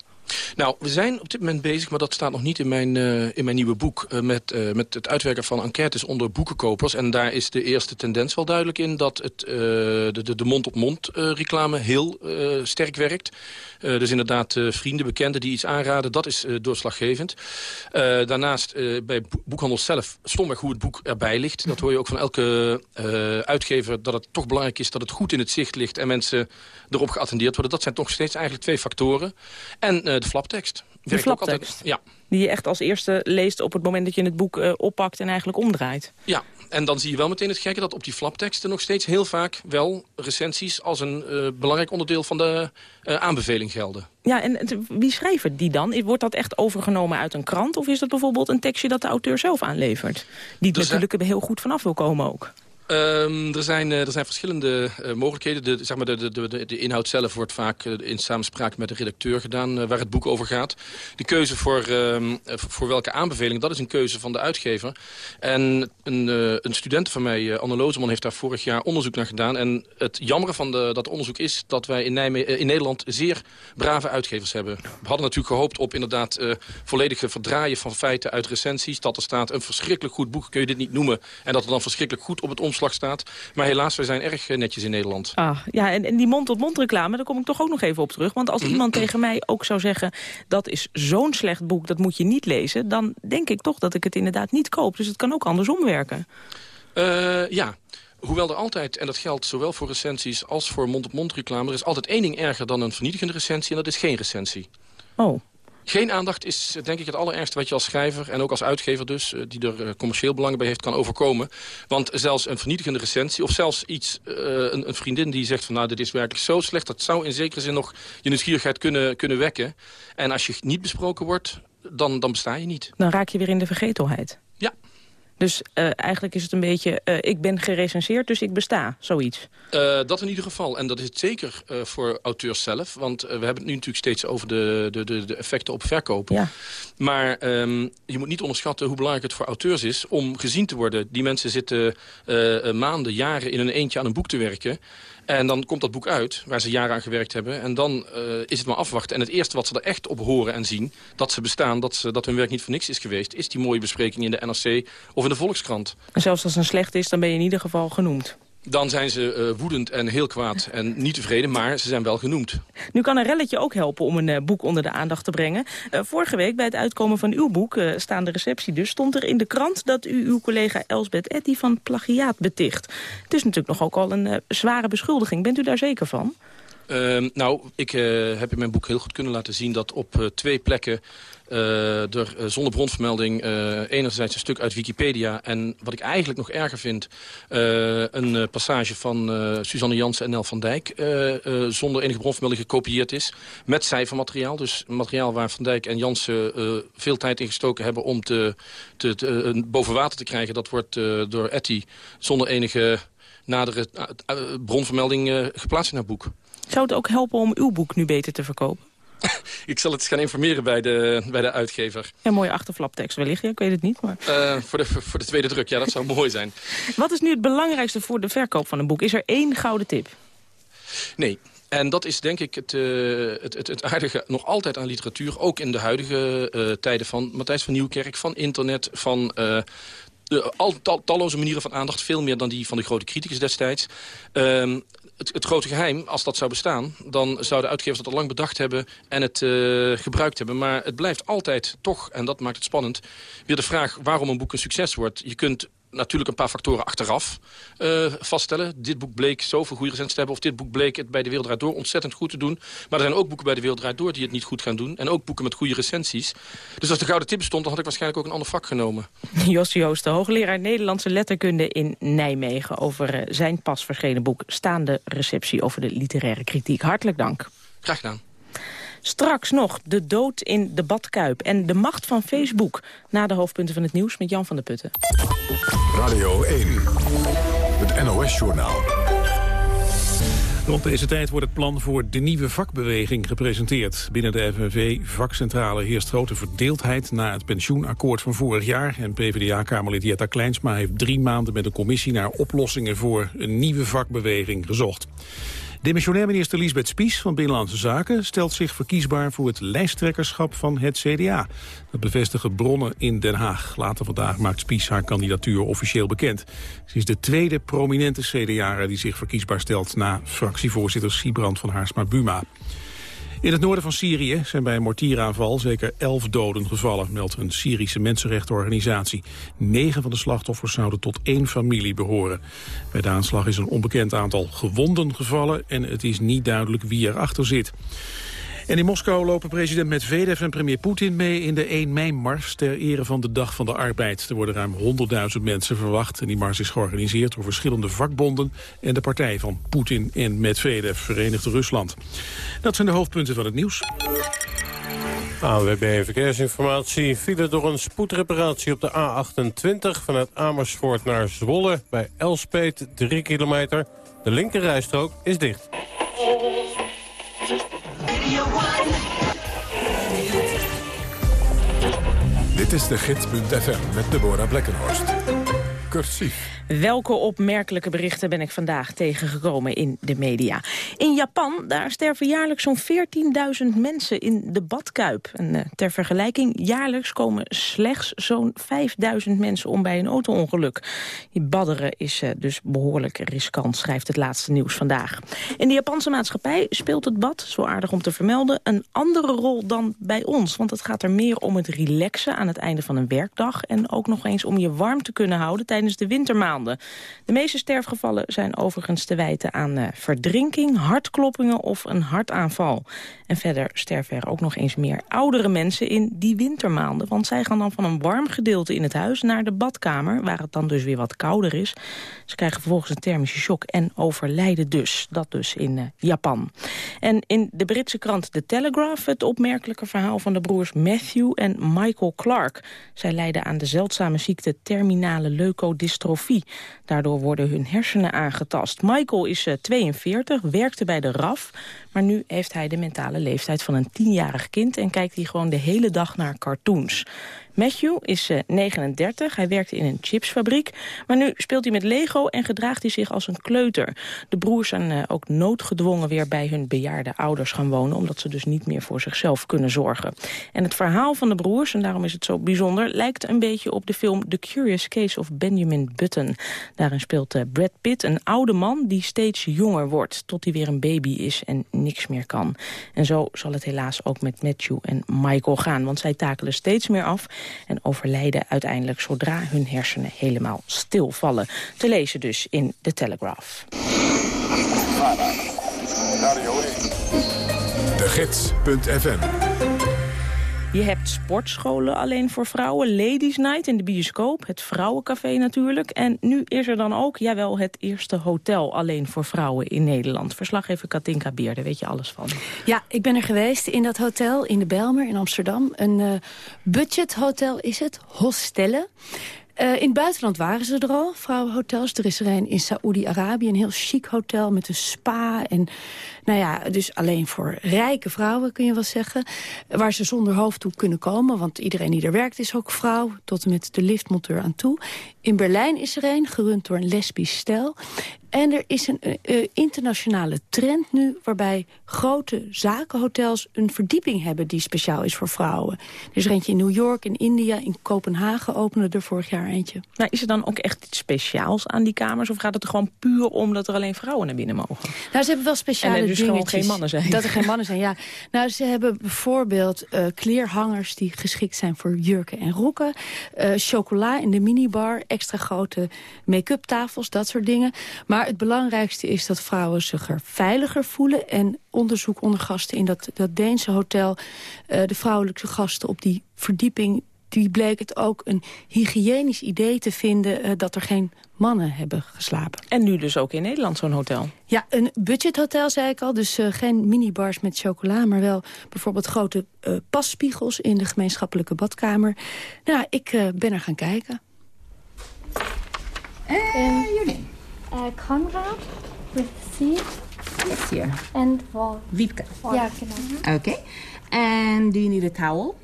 Nou, we zijn op dit moment bezig, maar dat staat nog niet in mijn, uh, in mijn nieuwe boek... Uh, met, uh, met het uitwerken van enquêtes onder boekenkopers. En daar is de eerste tendens wel duidelijk in... dat het, de, de mond-op-mond -mond, reclame heel sterk werkt. dus inderdaad, vrienden, bekenden die iets aanraden, dat is doorslaggevend. daarnaast bij boekhandel zelf stomweg hoe het boek erbij ligt. Dat hoor je ook van elke uitgever, dat het toch belangrijk is... dat het goed in het zicht ligt en mensen erop geattendeerd worden. Dat zijn toch steeds eigenlijk twee factoren. En de flaptekst. De flaptekst? ja. Die je echt als eerste leest op het moment dat je het boek uh, oppakt en eigenlijk omdraait. Ja, en dan zie je wel meteen het gekke dat op die flapteksten nog steeds heel vaak wel recensies als een uh, belangrijk onderdeel van de uh, aanbeveling gelden. Ja, en wie schrijft die dan? Wordt dat echt overgenomen uit een krant? Of is dat bijvoorbeeld een tekstje dat de auteur zelf aanlevert? Die er natuurlijk er heel goed vanaf wil komen ook. Um, er, zijn, uh, er zijn verschillende uh, mogelijkheden. De, zeg maar de, de, de, de, inhoud zelf wordt vaak uh, in samenspraak met de redacteur gedaan... waar het boek over gaat. De keuze voor, ehm, voor welke aanbeveling, dat is een keuze van de uitgever. En een, een student van mij, Anne Lozeman, heeft daar vorig jaar onderzoek naar gedaan. En het jammere van dat onderzoek is dat wij in, in Nederland zeer brave uitgevers hebben. We hadden natuurlijk gehoopt op inderdaad volledige verdraaien van feiten uit recensies. Dat er staat een verschrikkelijk goed boek, kun je dit niet noemen. En dat er dan verschrikkelijk goed op het omslag staat. Maar helaas, we zijn erg netjes in Nederland. Ah, ja, en, en die mond-tot-mond reclame, daar kom ik toch ook nog even op terug. Want als iemand tegen mij ook zou zeggen... dat is zo'n slecht boek, dat moet je niet lezen... dan denk ik toch dat ik het inderdaad niet koop. Dus het kan ook andersom werken. Uh, ja. Hoewel er altijd, en dat geldt zowel voor recensies als voor mond-op-mond reclame... er is altijd één ding erger dan een vernietigende recensie... en dat is geen recensie. Oh. Geen aandacht is denk ik het allerergste wat je als schrijver... en ook als uitgever dus, eh, die er eh, commercieel belang bij heeft, kan overkomen. Want zelfs een vernietigende recensie... of zelfs iets, uh, een, een, vriendin die zegt van... nou, dit is werkelijk zo slecht... dat zou in zekere zin nog je nieuwsgierigheid kunnen, kunnen wekken. En als je niet besproken wordt, dan, dan besta je niet. Dan raak je weer in de vergetelheid. Dus uh, eigenlijk is het een beetje, uh, ik ben gerecenseerd, dus ik besta, zoiets. Uh, dat in ieder geval. En dat is het zeker voor auteurs zelf. Want we hebben het nu natuurlijk steeds over de, de, de, de effecten op verkopen. Ja. Maar um, je moet niet onderschatten hoe belangrijk het voor auteurs is... om gezien te worden. Die mensen zitten maanden, jaren in een eentje aan een boek te werken... En dan komt dat boek uit, waar ze jaren aan gewerkt hebben. En dan uh, is het maar afwachten. En het eerste wat ze er echt op horen en zien... dat ze bestaan, dat, ze, dat hun werk niet voor niks is geweest... is die mooie bespreking in de NRC of in de Volkskrant. En zelfs als een slecht is, dan ben je in ieder geval genoemd. Dan zijn ze uh, woedend en heel kwaad en niet tevreden, maar ze zijn wel genoemd. Nu kan een relletje ook helpen om een uh, boek onder de aandacht te brengen. Uh, vorige week bij het uitkomen van uw boek, Staande Receptie dus... stond er in de krant dat u uw collega Elsbeth Etty van plagiaat beticht. Het is natuurlijk nog ook al een zware beschuldiging. Bent u daar zeker van? Uh, nou, ik uh, heb in mijn boek heel goed kunnen laten zien dat op uh, twee plekken uh, er zonder bronvermelding enerzijds een stuk uit Wikipedia... en wat ik eigenlijk nog erger vind, een passage van Suzanne Jansen en Nel van Dijk... zonder enige bronvermelding gekopieerd is, met cijfermateriaal. Dus materiaal waar Van Dijk en Jansen veel tijd in gestoken hebben... om te, te, te boven water te krijgen, dat wordt door Etty zonder enige nadere bronvermelding geplaatst in haar boek. Zou het ook helpen om uw boek nu beter te verkopen? ik zal het eens gaan informeren bij de, bij de uitgever. Een mooie achterflaptekst wellicht, ja, ik weet het niet. Maar... Uh, voor, de, voor de tweede druk, ja, dat zou mooi zijn. Wat is nu het belangrijkste voor de verkoop van een boek? Is er één gouden tip? Nee, en dat is denk ik het, uh, het, het, het, aardige nog altijd aan literatuur. Ook in de huidige uh, tijden van Matthijs van Nieuwkerk, van internet, van... De, al, tal, talloze manieren van aandacht, veel meer dan die van de grote criticus destijds. Uh, het, grote geheim, als dat zou bestaan... dan zouden uitgevers dat al lang bedacht hebben en het uh, gebruikt hebben. Maar het blijft altijd toch, en dat maakt het spannend... weer de vraag waarom een boek een succes wordt. Je kunt natuurlijk een paar factoren achteraf uh, vaststellen. Dit boek bleek zoveel goede recensies te hebben... of dit boek bleek het bij de Wereld Door ontzettend goed te doen. Maar er zijn ook boeken bij de Wereld Door die het niet goed gaan doen. En ook boeken met goede recensies. Dus als de gouden tip bestond, dan had ik waarschijnlijk ook een ander vak genomen. Jos Joost, de hoogleraar Nederlandse letterkunde in Nijmegen... over uh, zijn pas verschenen boek Staande receptie over de literaire kritiek. Hartelijk dank. Graag gedaan. Straks nog de dood in de badkuip en de macht van Facebook. Na de hoofdpunten van het nieuws met Jan van der Putten. Radio 1, het NOS-journaal. Rond deze tijd wordt het plan voor de nieuwe vakbeweging gepresenteerd. Binnen de FNV-vakcentrale heerst grote verdeeldheid na het pensioenakkoord van vorig jaar. En PvdA-kamerlid Jetta Kleinsma heeft drie maanden met een commissie naar oplossingen voor een nieuwe vakbeweging gezocht. Demissionair minister Lisbeth Spies van Binnenlandse Zaken stelt zich verkiesbaar voor het lijsttrekkerschap van het CDA. Dat bevestigen bronnen in Den Haag. Later vandaag maakt Spies haar kandidatuur officieel bekend. Ze is de tweede prominente CDA'er die zich verkiesbaar stelt na fractievoorzitter Siebrand van Haarsma-Buma. In het noorden van Syrië zijn bij een mortieraanval zeker elf doden gevallen, meldt een Syrische mensenrechtenorganisatie. Negen van de slachtoffers zouden tot één familie behoren. Bij de aanslag is een onbekend aantal gewonden gevallen en het is niet duidelijk wie erachter zit. En in Moskou lopen president Medvedev en premier Poetin mee in de 1 mei-mars ter ere van de Dag van de Arbeid. Er worden ruim 100.000 mensen verwacht en die mars is georganiseerd door verschillende vakbonden en de partij van Poetin en Medvedev, Verenigd Rusland. Dat zijn de hoofdpunten van het nieuws. AWB Verkeersinformatie vielen door een spoedreparatie op de A28... vanuit Amersfoort naar Zwolle bij Elspet, 3 kilometer. De linkerrijstrook is dicht. Dit is de gids.fm met Deborah Blekkenhorst. Cursief. Welke opmerkelijke berichten ben ik vandaag tegengekomen in de media? In Japan, daar sterven jaarlijks zo'n 14.000 mensen in de badkuip. En uh, ter vergelijking, jaarlijks komen slechts zo'n 5.000 mensen om bij een auto-ongeluk. Badderen is uh, dus behoorlijk riskant, schrijft het laatste nieuws vandaag. In de Japanse maatschappij speelt het bad, zo aardig om te vermelden, een andere rol dan bij ons. Want het gaat er meer om het relaxen aan het einde van een werkdag... en ook nog eens om je warm te kunnen houden tijdens de wintermaanden. De meeste sterfgevallen zijn overigens te wijten aan uh, verdrinking, hartkloppingen of een hartaanval. En verder sterven er ook nog eens meer oudere mensen in die wintermaanden. Want zij gaan dan van een warm gedeelte in het huis naar de badkamer... waar het dan dus weer wat kouder is. Ze krijgen vervolgens een thermische shock en overlijden dus. Dat dus in uh, Japan. En in de Britse krant The Telegraph... het opmerkelijke verhaal van de broers Matthew en Michael Clark. Zij lijden aan de zeldzame ziekte terminale leukodystrofie. Daardoor worden hun hersenen aangetast. Michael is uh, 42, werkte bij de RAF... maar nu heeft hij de mentale leeftijd van een tienjarig kind... en kijkt hij gewoon de hele dag naar cartoons. Matthew is uh, 39, hij werkte in een chipsfabriek. Maar nu speelt hij met Lego en gedraagt hij zich als een kleuter. De broers zijn uh, ook noodgedwongen weer bij hun bejaarde ouders gaan wonen... omdat ze dus niet meer voor zichzelf kunnen zorgen. En het verhaal van de broers, en daarom is het zo bijzonder... lijkt een beetje op de film The Curious Case of Benjamin Button. Daarin speelt uh, Brad Pitt een oude man die steeds jonger wordt... tot hij weer een baby is en niks meer kan. En zo zal het helaas ook met Matthew en Michael gaan... want zij takelen steeds meer af en overlijden uiteindelijk zodra hun hersenen helemaal stilvallen. Te lezen dus in The Telegraph. De Gids.fm je hebt sportscholen alleen voor vrouwen, Ladies Night in de bioscoop, het Vrouwencafé natuurlijk. En nu is er dan ook, jawel, het eerste hotel alleen voor vrouwen in Nederland. Verslaggever Katinka Beer, daar weet je alles van. Ja, ik ben er geweest in dat hotel in de Belmer in Amsterdam. Een uh, budgethotel is het, Hostelle. Uh, in het buitenland waren ze er al, vrouwenhotels. Er is er een in Saoedi-Arabië, een heel chic hotel met een spa. En nou ja, dus alleen voor rijke vrouwen kun je wel zeggen. Waar ze zonder hoofddoek kunnen komen, want iedereen die er werkt is ook vrouw. Tot en met de liftmonteur aan toe. In Berlijn is er een, gerund door een lesbisch stel. En er is een uh, internationale trend nu... waarbij grote zakenhotels een verdieping hebben... die speciaal is voor vrouwen. Er is er eentje in New York, in India, in Kopenhagen... opende er vorig jaar eentje. Maar is er dan ook echt iets speciaals aan die kamers? Of gaat het er gewoon puur om dat er alleen vrouwen naar binnen mogen? Nou, ze hebben wel speciale dus gewoon geen mannen zijn. Dat er geen mannen zijn, ja. Nou, ze hebben bijvoorbeeld uh, kleerhangers... die geschikt zijn voor jurken en rokken. Uh, chocola in de minibar, extra grote make-up tafels, dat soort dingen. Maar maar het belangrijkste is dat vrouwen zich er veiliger voelen. En onderzoek onder gasten in dat, dat Deense hotel... Uh, de vrouwelijke gasten op die verdieping... die bleek het ook een hygiënisch idee te vinden... Uh, dat er geen mannen hebben geslapen. En nu dus ook in Nederland zo'n hotel? Ja, een budgethotel zei ik al. Dus uh, geen minibars met chocola, maar wel bijvoorbeeld grote uh, passpiegels... in de gemeenschappelijke badkamer. Nou, ik uh, ben er gaan kijken. En jullie? Uh, Conrad with C. Yes, here. And Wiebke. Ja, genau. Okay. And do you need a towel?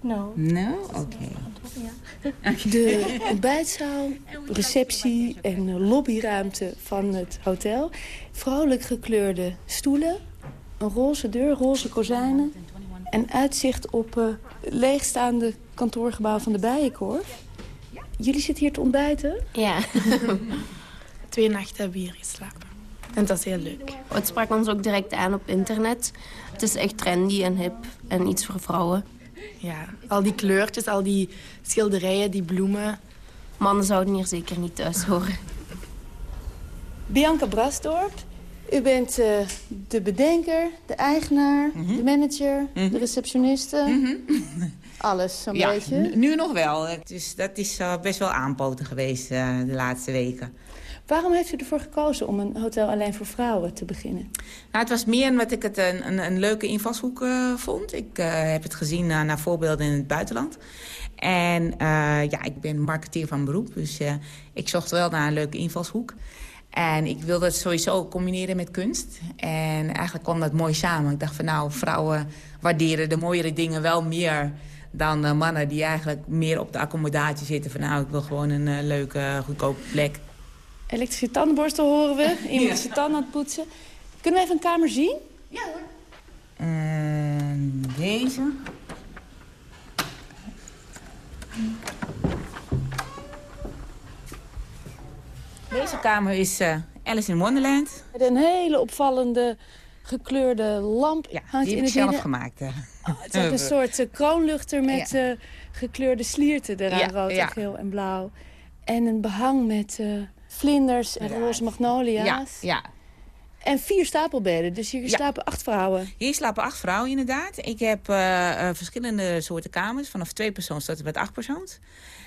No. No? Okay. Ja. De ontbijtzaal, receptie en lobbyruimte van het hotel. Vrolijk gekleurde stoelen, een roze deur, roze kozijnen... en uitzicht op uh, leegstaande kantoorgebouw van de Bijenkorf. Jullie zitten hier te ontbijten? Ja. Twee nachten hebben we hier geslapen. En dat is heel leuk. Het sprak ons ook direct aan op internet. Het is echt trendy en hip en iets voor vrouwen. Ja, al die kleurtjes, al die schilderijen, die bloemen. Mannen zouden hier zeker niet thuis horen. Bianca Brasdorp, u bent uh, de bedenker, de eigenaar, mm -hmm. de manager, mm -hmm. de receptioniste. Mm -hmm. Alles, zo'n ja, beetje. nu nog wel. Dus dat is uh, best wel aanpoten geweest uh, de laatste weken. Waarom heeft u ervoor gekozen om een hotel alleen voor vrouwen te beginnen? Nou, het was meer omdat ik het een, een, een leuke invalshoek uh, vond. Ik uh, heb het gezien naar voorbeelden in het buitenland. En ja, ik ben marketeer van beroep, dus ik zocht wel naar een leuke invalshoek. En ik wilde het sowieso combineren met kunst. En eigenlijk kwam dat mooi samen. Ik dacht van nou, vrouwen waarderen de mooiere dingen wel meer dan mannen die eigenlijk meer op de accommodatie zitten. Van nou, ik wil gewoon een leuke, goedkope plek. Elektrische tandenborstel horen we. Iemand is zijn tanden aan het poetsen. Kunnen we even een kamer zien? Ja hoor. En deze. Deze kamer is uh, Alice in Wonderland. Met een hele opvallende gekleurde lamp ja, hangt die in heb het ik zelf gemaakt. Oh, het is ook een soort uh, kroonluchter met ja. uh, gekleurde slierten eraan, Ja, rood ja. en geel en blauw. En een behang met uh, vlinders en roze magnolia's. Ja, ja. En vier stapelbedden, dus hier Ja. slapen acht vrouwen. Hier slapen acht vrouwen inderdaad. Ik heb eh, eh, verschillende soorten kamers. Vanaf twee persoons tot en met acht persoons.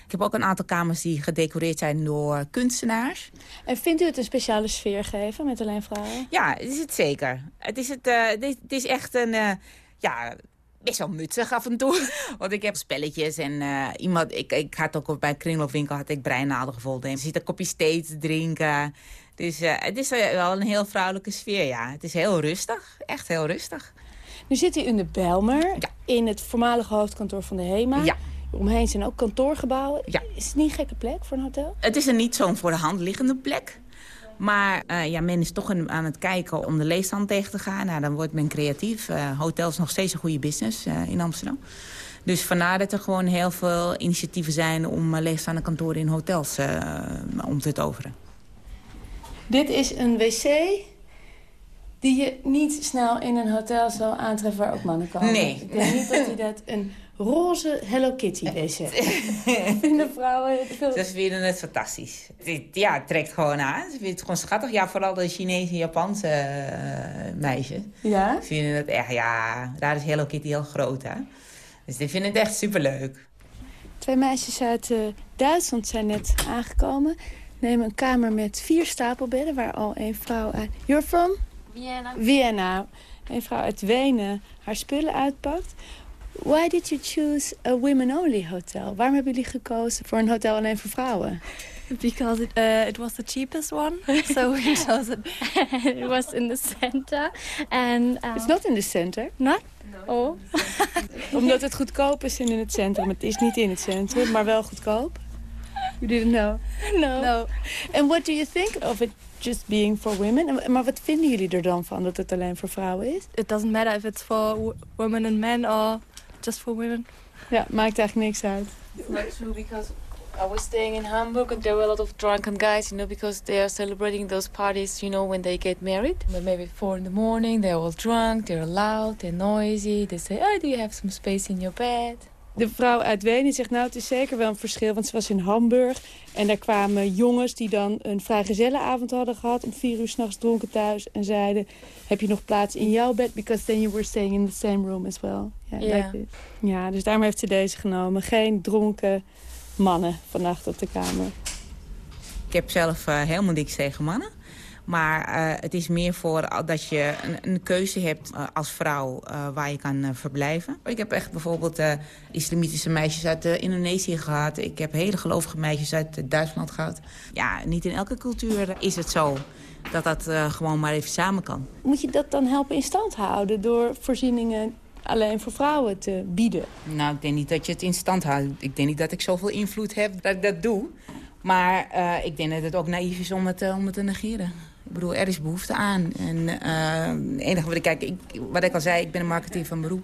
Ik heb ook een aantal kamers die gedecoreerd zijn door kunstenaars. En vindt u het een speciale sfeer geven met alleen vrouwen? Ja, het is het zeker. Het is, het, eh, dit, het is echt een... eh, ja, best wel mutsig af en toe. Want ik heb spelletjes en eh, iemand... Ik, ik had ook bij een kringloopwinkel had ik breinaalden gevonden. En ze zit een kopje thee te drinken. Dus eh, het is wel een heel vrouwelijke sfeer, ja. Het is heel rustig. Echt heel rustig. Nu zit u in de Bijlmer, in het voormalige hoofdkantoor van de HEMA. Ja. Omheen zijn ook kantoorgebouwen. Ja. Is het niet een gekke plek voor een hotel? Het is een niet zo'n voor de hand liggende plek. Maar eh, ja, men is toch een- aan het kijken om de leegstand tegen te gaan. Nou, dan wordt men creatief. Eh hotel is nog steeds een goede business eh, in Amsterdam. Dus vandaar dat er gewoon heel veel initiatieven zijn... om leegstaande kantoren in hotels om te toveren. Dit is een wc die je niet snel in een hotel zal aantreffen waar ook mannen komen. Nee. Ik denk niet dat hij dat een roze Hello Kitty wc Vinden vrouwen. Ze vinden het fantastisch. Ja, het trekt gewoon aan. Ze vinden het gewoon schattig. Ja, vooral de Chinese en Japanse eh, meisjes. Ja? Ze vinden het echt, ja... Daar is Hello Kitty heel groot, hè. Dus die vinden het echt superleuk. Twee meisjes uit eh, Duitsland zijn net aangekomen. Nemen een kamer met vier stapelbedden waar al een vrouw uit... You're from? Vienna. Vienna. Een vrouw uit Wenen haar spullen uitpakt. Why did you choose a women-only hotel? Waarom hebben jullie gekozen voor een hotel alleen voor vrouwen? Because it, uh, it was the cheapest one, so we chose it. it was in the center. And, uh, It's not in the center. Not? Oh. Omdat het goedkoop is in het centrum. Het is niet in het centrum, maar wel goedkoop. You didn't know? No. No. And what do you think of it just being for women? En- Maar wat vinden jullie er dan van dat het alleen voor vrouwen is? It doesn't matter if it's for w- women and men or just for women. Ja, maakt eigenlijk niks uit. It's not true because I was staying in Hamburg and there were a lot of drunken guys, you know, because they are celebrating those parties, you know, when they get married. But maybe four in the morning, they're all drunk, they're loud, they're noisy. They say, oh, do you have some space in your bed? De vrouw uit Wenen zegt, nou, het is zeker wel een verschil. Want ze was in Hamburg en daar kwamen jongens die dan een vrijgezellenavond hadden gehad... om vier uur s'nachts dronken thuis en zeiden... heb je nog plaats in jouw bed? Because then you were staying in the same room as well. Ja, Ja. like this. ja dus daarom heeft ze deze genomen. Geen dronken mannen vannacht op de kamer. Ik heb zelf eh, helemaal niks tegen mannen. Maar eh, het is meer voor dat je een, een keuze hebt eh, als vrouw eh, waar je kan verblijven. Ik heb echt bijvoorbeeld eh, islamitische meisjes uit Indonesië gehad. Ik heb hele gelovige meisjes uit Duitsland gehad. Ja, niet in elke cultuur is het zo dat dat eh, gewoon maar even samen kan. Moet je dat dan helpen in stand houden door voorzieningen alleen voor vrouwen te bieden? Nou, ik denk niet dat je het in stand houdt. Ik denk niet dat ik zoveel invloed heb dat ik dat doe. Maar eh, ik denk dat het ook naïef is om het, om het te negeren. Ik bedoel, er is behoefte aan. En eh, het enige wat ik kijk, ik, wat ik al zei, ik ben een marketeer van beroep.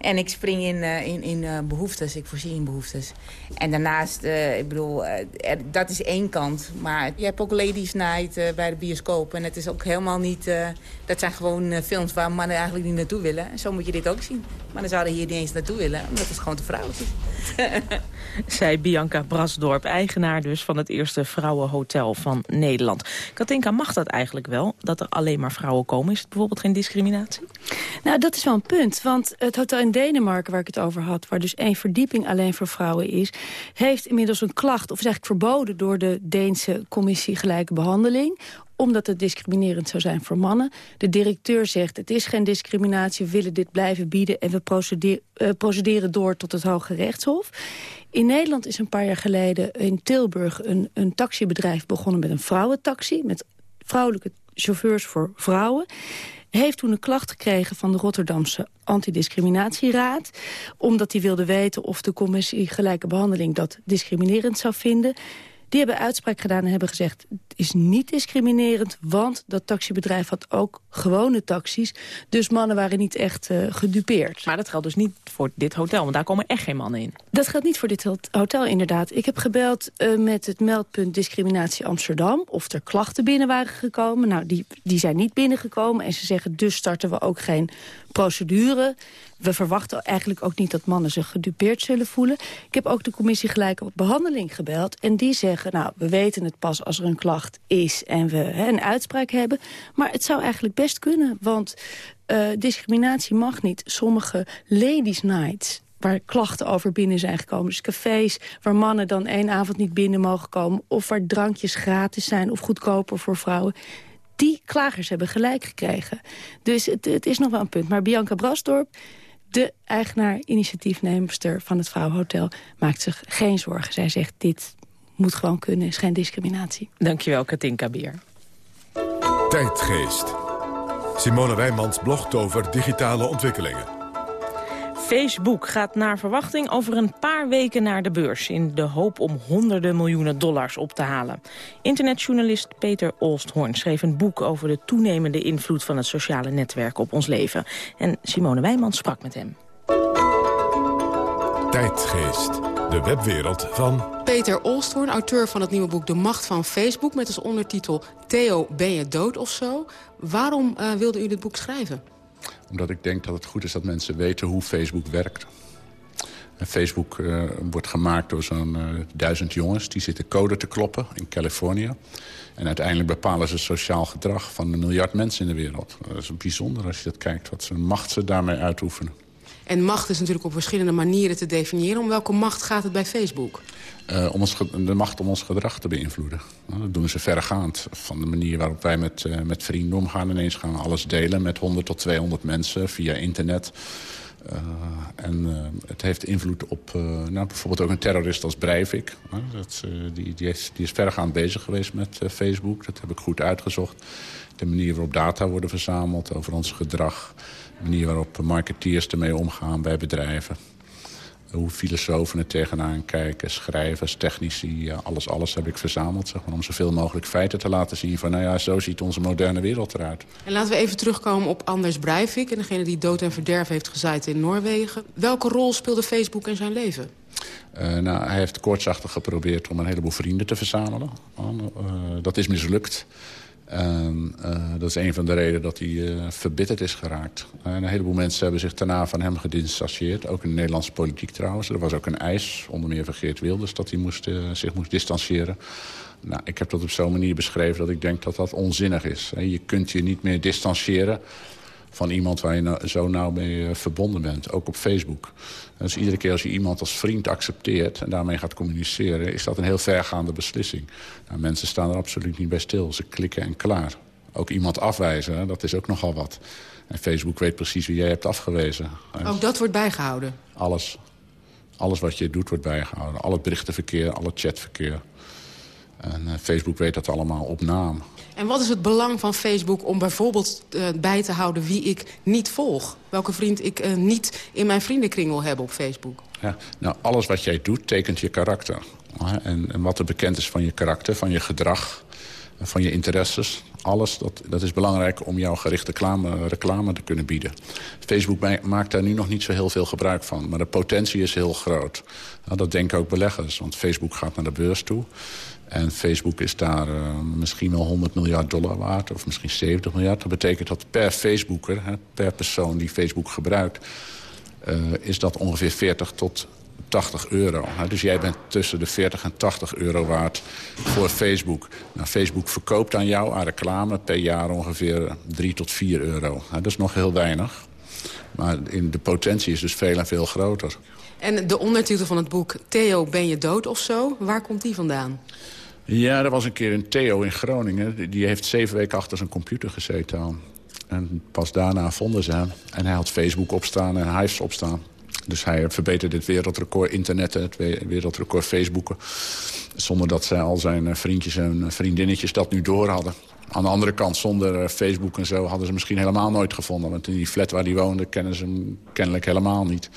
En ik spring in, eh, in, in eh, behoeftes, ik voorzie in behoeftes. En daarnaast, ik bedoel, dat is één kant. Maar je hebt ook Ladies Night bij de bioscoop. En het is ook helemaal niet... dat zijn gewoon films waar mannen eigenlijk niet naartoe willen. En zo moet je dit ook zien. Dan zouden hier niet eens naartoe willen, omdat het gewoon te vrouwelijk is. Zei Bianca Brasdorp, eigenaar dus van het eerste vrouwenhotel van Nederland. Katinka, mag dat eigenlijk wel, dat er alleen maar vrouwen komen? Is het bijvoorbeeld geen discriminatie? Nou, dat is wel een punt. Want het hotel in Denemarken waar ik het over had... waar dus één verdieping alleen voor vrouwen is... heeft inmiddels een klacht, of is eigenlijk verboden... door de Deense Commissie Gelijke Behandeling omdat het discriminerend zou zijn voor mannen. De directeur zegt, het is geen discriminatie, we willen dit blijven bieden... en we procederen, eh, procederen door tot het Hoge Rechtshof. In Nederland is een paar jaar geleden in Tilburg een, een taxibedrijf begonnen met een vrouwentaxi... met vrouwelijke chauffeurs voor vrouwen heeft toen een klacht gekregen van de Rotterdamse Antidiscriminatieraad... omdat hij wilde weten of de commissie gelijke behandeling dat discriminerend zou vinden. Die hebben uitspraak gedaan en hebben gezegd... het is niet discriminerend, want dat taxibedrijf had ook gewone taxis. Dus mannen waren niet echt eh, gedupeerd. Maar dat geldt dus niet voor dit hotel, want daar komen echt geen mannen in. Dat geldt niet voor dit hot- hotel, inderdaad. Ik heb gebeld eh, met het meldpunt Discriminatie Amsterdam... of er klachten binnen waren gekomen. Nou, die, die zijn niet binnengekomen. En ze zeggen, dus starten we ook geen procedure. We verwachten eigenlijk ook niet dat mannen zich gedupeerd zullen voelen. Ik heb ook de commissie Gelijke Behandeling gebeld. En die zeggen, nou, we weten het pas als er een klacht is... en we hè, een uitspraak hebben. Maar het zou eigenlijk best kunnen, want... eh, discriminatie mag niet. Sommige ladies' nights waar klachten over binnen zijn gekomen. Dus cafés waar mannen dan één avond niet binnen mogen komen... of waar drankjes gratis zijn of goedkoper voor vrouwen. Die klagers hebben gelijk gekregen. Dus het, het is nog wel een punt. Maar Bianca Brasdorp, de eigenaar, initiatiefneemster van het Vrouwenhotel... maakt zich geen zorgen. Zij zegt, dit moet gewoon kunnen, is geen discriminatie. Dankjewel, Katinka Beer. Tijdgeest. Simone Wijmans blogt over digitale ontwikkelingen. Facebook gaat naar verwachting over een paar weken naar de beurs... in de hoop om honderden miljoenen dollars op te halen. Internetjournalist Peter Olsthoorn schreef een boek... over de toenemende invloed van het sociale netwerk op ons leven. En Simone Wijmans sprak met hem. Tijdgeest. De webwereld van Peter Olsthoorn, auteur van het nieuwe boek De Macht van Facebook... met als ondertitel Theo, ben je dood of zo? Waarom uh, wilde u dit boek schrijven? Omdat ik denk dat het goed is dat mensen weten hoe Facebook werkt. En Facebook uh, wordt gemaakt door zo'n uh, duizend jongens. Die zitten code te kloppen in Californië. En uiteindelijk bepalen ze sociaal gedrag van een miljard mensen in de wereld. Dat is bijzonder als je dat kijkt, wat ze macht ze daarmee uitoefenen. En macht is natuurlijk op verschillende manieren te definiëren. Om welke macht gaat het bij Facebook? Uh, om ons, de macht om ons gedrag te beïnvloeden. Nou, dat doen ze verregaand. Van de manier waarop wij met, uh, met vrienden omgaan. Ineens gaan we alles delen met 100 tot 200 mensen via internet. Uh, en het heeft invloed op nou, bijvoorbeeld ook een terrorist als Breivik. Dat, die, die, is, die is verregaand bezig geweest met Facebook. Dat heb ik goed uitgezocht. De manier waarop data worden verzameld over ons gedrag. De manier waarop marketeers ermee omgaan bij bedrijven hoe filosofen er tegenaan kijken, schrijvers, technici, alles, alles heb ik verzameld. Zeg maar, om zoveel mogelijk feiten te laten zien van, nou ja, zo ziet onze moderne wereld eruit. En laten we even terugkomen op Anders Breivik, en degene die dood en verderf heeft gezaaid in Noorwegen. Welke rol speelde Facebook in zijn leven? Uh, nou, hij heeft kortsachtig geprobeerd om een heleboel vrienden te verzamelen. Uh, dat is mislukt. En uh, dat is een van de redenen dat hij uh, verbitterd is geraakt. En een heleboel mensen hebben zich daarna van hem gedistanceerd. Ook in de Nederlandse politiek trouwens. Er was ook een eis, onder meer van Geert Wilders, dat hij moest, zich moest distancieren. Nou, ik heb dat op zo'n manier beschreven dat ik denk dat dat onzinnig is. Je kunt je niet meer distancieren van iemand waar je nou, zo nauw mee verbonden bent. Ook op Facebook. Dus iedere keer als je iemand als vriend accepteert... en daarmee gaat communiceren, is dat een heel vergaande beslissing. Nou, mensen staan er absoluut niet bij stil. Ze klikken en klaar. Ook iemand afwijzen, dat is ook nogal wat. En Facebook weet precies wie jij hebt afgewezen. Ook dat wordt bijgehouden? Alles. Alles wat je doet wordt bijgehouden. Al het berichtenverkeer, al het chatverkeer. En uh, Facebook weet dat allemaal op naam. En wat is het belang van Facebook om bijvoorbeeld uh, bij te houden wie ik niet volg? Welke vriend ik uh, niet in mijn vriendenkring wil hebben op Facebook? Ja, nou, alles wat jij doet tekent je karakter. En, en wat er bekend is van je karakter, van je gedrag, van je interesses... alles, dat, dat is belangrijk om jouw gerichte reclame, reclame te kunnen bieden. Facebook maakt daar nu nog niet zo heel veel gebruik van. Maar de potentie is heel groot. Nou, dat denken ook beleggers, want Facebook gaat naar de beurs toe... En Facebook is daar uh, misschien wel 100 miljard dollar waard, of misschien 70 miljard. Dat betekent dat per Facebooker, hè, per persoon die Facebook gebruikt... Uh, is dat ongeveer 40 tot 80 euro. Nou, dus jij bent tussen de 40 en 80 euro waard voor Facebook. Nou, Facebook verkoopt aan jou aan reclame per jaar ongeveer 3 tot 4 euro. Nou, dat is nog heel weinig. Maar in de potentie is dus veel en veel groter. En de ondertitel van het boek, Theo, ben je dood of zo? Waar komt die vandaan? Ja, er was een keer een Theo in Groningen. Die heeft zeven weken achter zijn computer gezeten En pas daarna vonden ze hem. En hij had Facebook opstaan en Hives opstaan. Dus hij verbeterde het wereldrecord internetten, het wereldrecord Facebooken. Zonder dat zij al zijn vriendjes en vriendinnetjes dat nu door hadden. Aan de andere kant, zonder Facebook en zo, hadden ze misschien helemaal nooit gevonden. Want in die flat waar hij woonde, kennen ze hem kennelijk helemaal niet.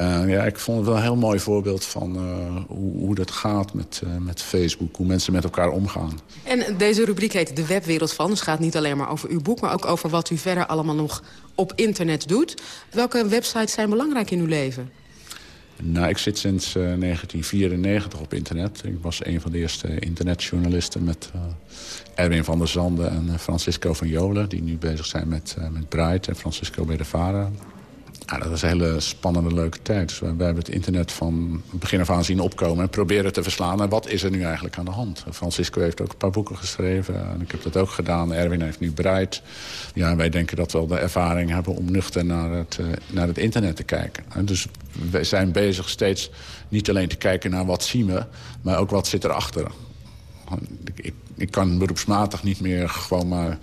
Uh, ja, ik vond het wel een heel mooi voorbeeld van uh, hoe, hoe, dat gaat met, uh, met Facebook. Hoe mensen met elkaar omgaan. En deze rubriek heet De Webwereld van. Dus het gaat niet alleen maar over uw boek... maar ook over wat u verder allemaal nog op internet doet. Welke websites zijn belangrijk in uw leven? Nou, ik zit sinds 1994 op internet. Ik was een van de eerste internetjournalisten met Erwin van der Zanden en Francisco van Jolen... die nu bezig zijn met, met Bright en Francisco bij Ja, dat was een hele spannende, leuke tijd. Wij, hebben het internet van begin af aan zien opkomen... en proberen te verslaan. En wat is er nu eigenlijk aan de hand? Francisco heeft ook een paar boeken geschreven. En ik heb dat ook gedaan. Erwin heeft nu bereid. Ja, wij denken dat we wel de ervaring hebben om nuchter naar het, uh, naar het internet te kijken. En dus wij zijn bezig steeds niet alleen te kijken naar wat zien we... maar ook wat zit erachter. Ik, ik kan beroepsmatig niet meer gewoon maar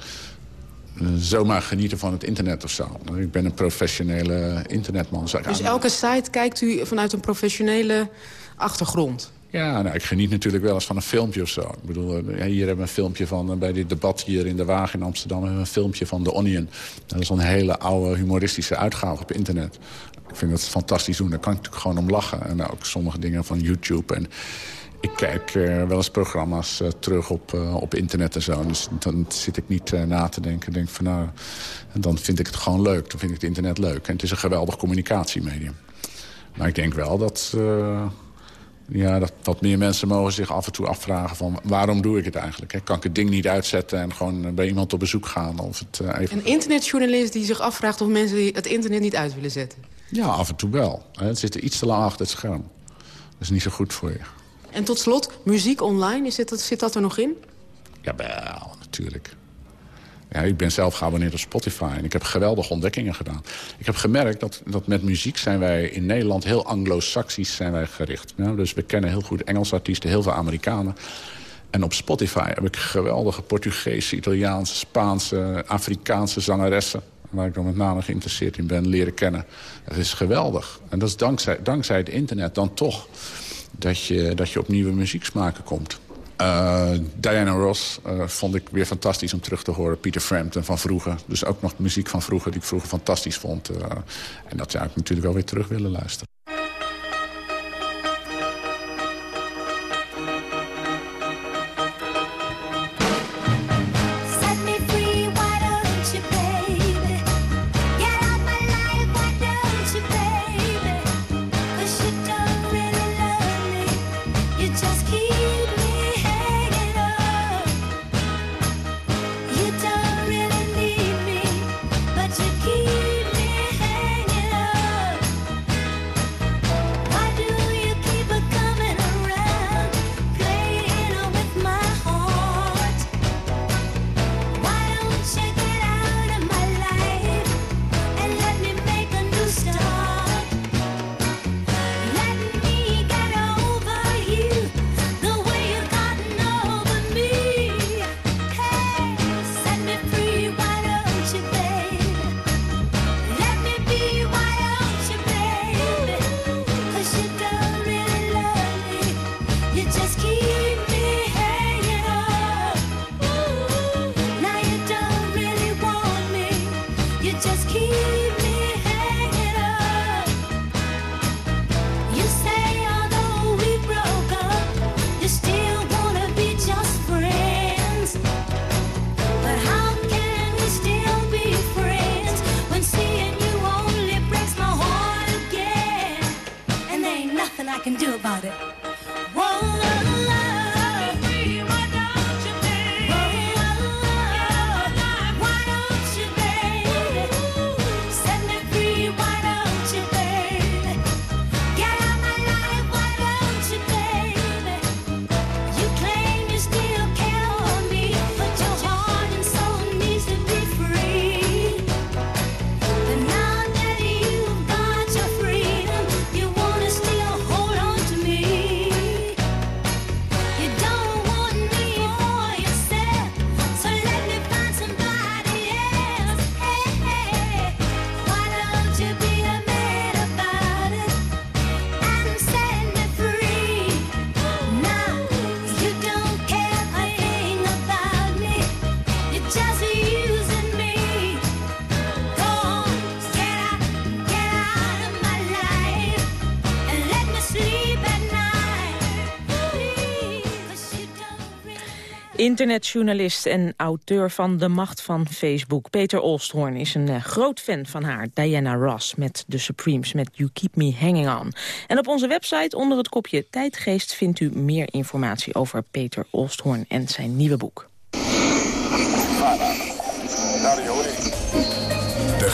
zomaar genieten van het internet of zo. Ik ben een professionele internetman. Dus elke site kijkt u vanuit een professionele achtergrond? Ja, nou, ik geniet natuurlijk wel eens van een filmpje of zo. Ik bedoel, eh, hier hebben we een filmpje van... Eh, bij dit debat hier in de Wagen in Amsterdam... hebben we een filmpje van The Onion. Dat is een hele oude humoristische uitgave op internet. Ik vind dat fantastisch doen. Daar kan ik natuurlijk gewoon om lachen. En ook sommige dingen van YouTube. En ik kijk uh, wel eens programma's uh, terug op, uh, op internet en zo. Dus dan zit ik niet na te denken. Denk van, nou, dan vind ik het gewoon leuk. Dan vind ik het internet leuk. En het is een geweldig communicatiemedium. Maar ik denk wel dat, ja, dat wat meer mensen mogen zich af en toe afvragen... van waarom doe ik het eigenlijk? Hè? Kan ik het ding niet uitzetten en gewoon bij iemand op bezoek gaan? Of het, even... Een internetjournalist die zich afvraagt of mensen het internet niet uit willen zetten? Ja, af en toe wel. Het zit er iets te lang achter het scherm. Dat is niet zo goed voor je. En tot slot, muziek online, is het, zit dat er nog in? Ja, wel, natuurlijk. Ja, ik ben zelf geabonneerd op Spotify en ik heb geweldige ontdekkingen gedaan. Ik heb gemerkt dat, dat met muziek zijn wij in Nederland heel anglo-saxisch zijn wij gericht. Ja, dus we kennen heel goed Engelse artiesten, heel veel Amerikanen. En op Spotify heb ik geweldige Portugese, Italiaanse, Spaanse, Afrikaanse zangeressen. waar ik dan met name geïnteresseerd in ben, leren kennen. Dat is geweldig. En dat is dankzij, dankzij het internet dan toch dat je, dat je op nieuwe muzieksmaken komt. Uh, Diana Ross uh, vond ik weer fantastisch om terug te horen. Peter Frampton van vroeger. Dus ook nog muziek van vroeger die ik vroeger fantastisch vond. Uh, en dat zou ik natuurlijk wel weer terug willen luisteren. just keep Internetjournalist en auteur van De Macht van Facebook. Peter Olsthoorn is een uh, groot fan van haar, Diana Ross... met The Supremes, met You Keep Me Hanging On. En op onze website onder het kopje Tijdgeest... vindt u meer informatie over Peter Olsthoorn en zijn nieuwe boek. De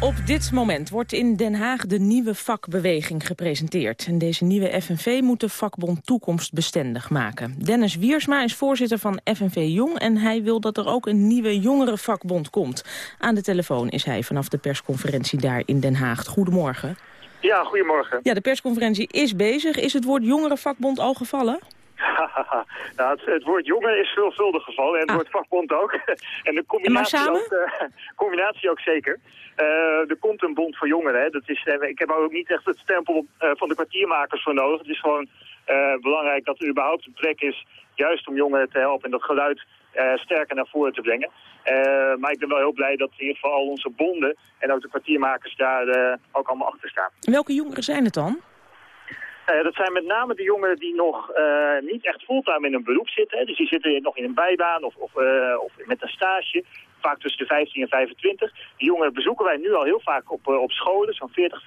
op dit moment wordt in Den Haag de nieuwe vakbeweging gepresenteerd. En deze nieuwe FNV moet de vakbond toekomstbestendig maken. Dennis Wiersma is voorzitter van FNV Jong... en hij wil dat er ook een nieuwe jongerenvakbond komt. Aan de telefoon is hij vanaf de persconferentie daar in Den Haag. Goedemorgen. Ja, goedemorgen. Ja, de persconferentie is bezig. Is het woord jongerenvakbond al gevallen? nou, het, het, woord jongen is veelvuldig gevallen en het ah. woord vakbond ook. en de combinatie, Ook, uh, combinatie ook zeker. Uh, er komt een bond voor jongeren. Hè. Dat is, uh, ik heb ook niet echt het stempel van de kwartiermakers voor nodig. Het is gewoon belangrijk dat er überhaupt een plek is, juist om jongeren te helpen en dat geluid sterker naar voren te brengen. maar ik ben wel heel blij dat in ieder geval al onze bonden en ook de kwartiermakers daar ook allemaal achter staan. Welke jongeren zijn het dan? Uh, dat zijn met name de jongeren die nog uh, niet echt fulltime in een beroep zitten. Dus die zitten nog in een bijbaan of, of, uh, of met een stage. Vaak tussen de 15 en 25. Die jongeren bezoeken wij nu al heel vaak op, op scholen. Zo'n 40,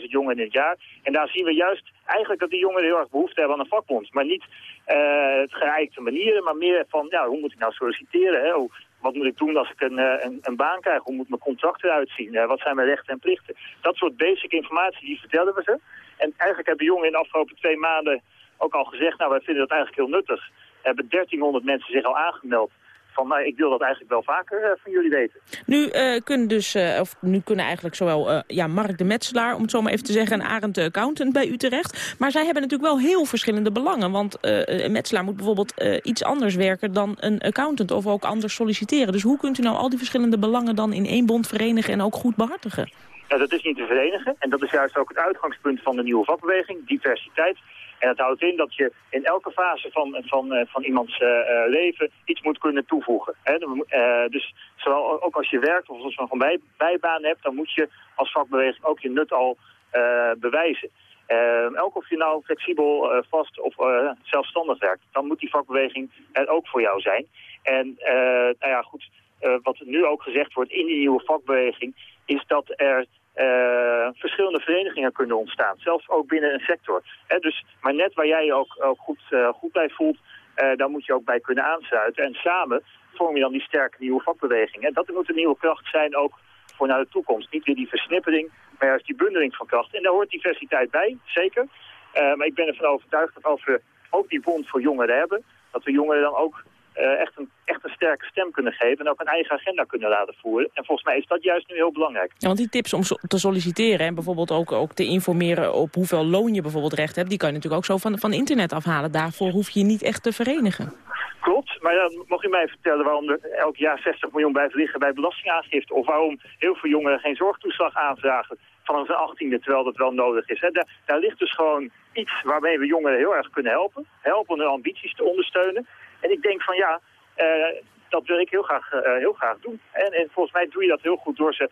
50.000 jongeren in het jaar. En daar zien we juist eigenlijk dat die jongeren heel erg behoefte hebben aan een vakbond. Maar niet het geëikte manieren, maar meer van ja, hoe moet ik nou solliciteren? Hè? Hoe, wat moet ik doen als ik een, een, een, baan krijg? Hoe moet mijn contract eruit zien? wat zijn mijn rechten en plichten? Dat soort basic informatie, die vertellen we ze. En eigenlijk hebben jongeren in de afgelopen twee maanden ook al gezegd... nou, wij vinden dat eigenlijk heel nuttig. Er hebben 1300 mensen zich al aangemeld van nou, ik wil dat eigenlijk wel vaker eh, van jullie weten. Nu, eh, kunnen dus, eh, of nu kunnen eigenlijk zowel ja, Mark de Metselaar, om het zo maar even te zeggen, en Arend de Accountant bij u terecht. Maar zij hebben natuurlijk wel heel verschillende belangen. Want een Metselaar moet bijvoorbeeld iets anders werken dan een accountant of ook anders solliciteren. Dus hoe kunt u nou al die verschillende belangen dan in één bond verenigen en ook goed behartigen? Ja, dat is niet te verenigen. En dat is juist ook het uitgangspunt van de nieuwe vakbeweging, diversiteit. En dat houdt in dat je in elke fase van, van, eh, van iemands eh, eh, leven iets moet kunnen toevoegen. Eh, dus zowel ook als je werkt of als je een bij, bijbaan hebt, dan moet je als vakbeweging ook je nut al eh, bewijzen. Eh, ook of je nou flexibel, eh, vast of eh, zelfstandig werkt, dan moet die vakbeweging er ook voor jou zijn. En eh, nou ja, goed, eh, wat nu ook gezegd wordt in die nieuwe vakbeweging, is dat er eh, verschillende verenigingen kunnen ontstaan. Zelfs ook binnen een sector. Dus, maar net waar jij je ook, ook goed, eh, goed bij voelt, eh, daar moet je ook bij kunnen aansluiten. En samen vorm je dan die sterke nieuwe vakbeweging. En dat moet een nieuwe kracht zijn ook voor naar de toekomst. Niet weer die versnippering, maar juist die bundeling van krachten. En daar hoort diversiteit bij, zeker. Maar ik ben ervan overtuigd dat als we ook die bond voor jongeren hebben, dat we jongeren dan ook eh, echt, een, echt een sterke stem kunnen geven en ook een eigen agenda kunnen laten voeren. En volgens mij is dat juist nu heel belangrijk. Ja, want die tips om so- te solliciteren en bijvoorbeeld ook, ook te informeren op hoeveel loon je bijvoorbeeld recht hebt, die kan je natuurlijk ook zo van, van internet afhalen. Daarvoor hoef je je niet echt te verenigen. Klopt, maar dan mag u mij vertellen waarom er elk jaar 60 miljoen blijft liggen bij belastingaangifte. Of waarom heel veel jongeren geen zorgtoeslag aanvragen vanaf hun 18e, terwijl dat wel nodig is. Hè. Daar, daar ligt dus gewoon iets waarmee we jongeren heel erg kunnen helpen. Helpen om hun ambities te ondersteunen. En ik denk van ja, eh, dat wil ik heel graag, eh, heel graag doen. En, en volgens mij doe je dat heel goed door ze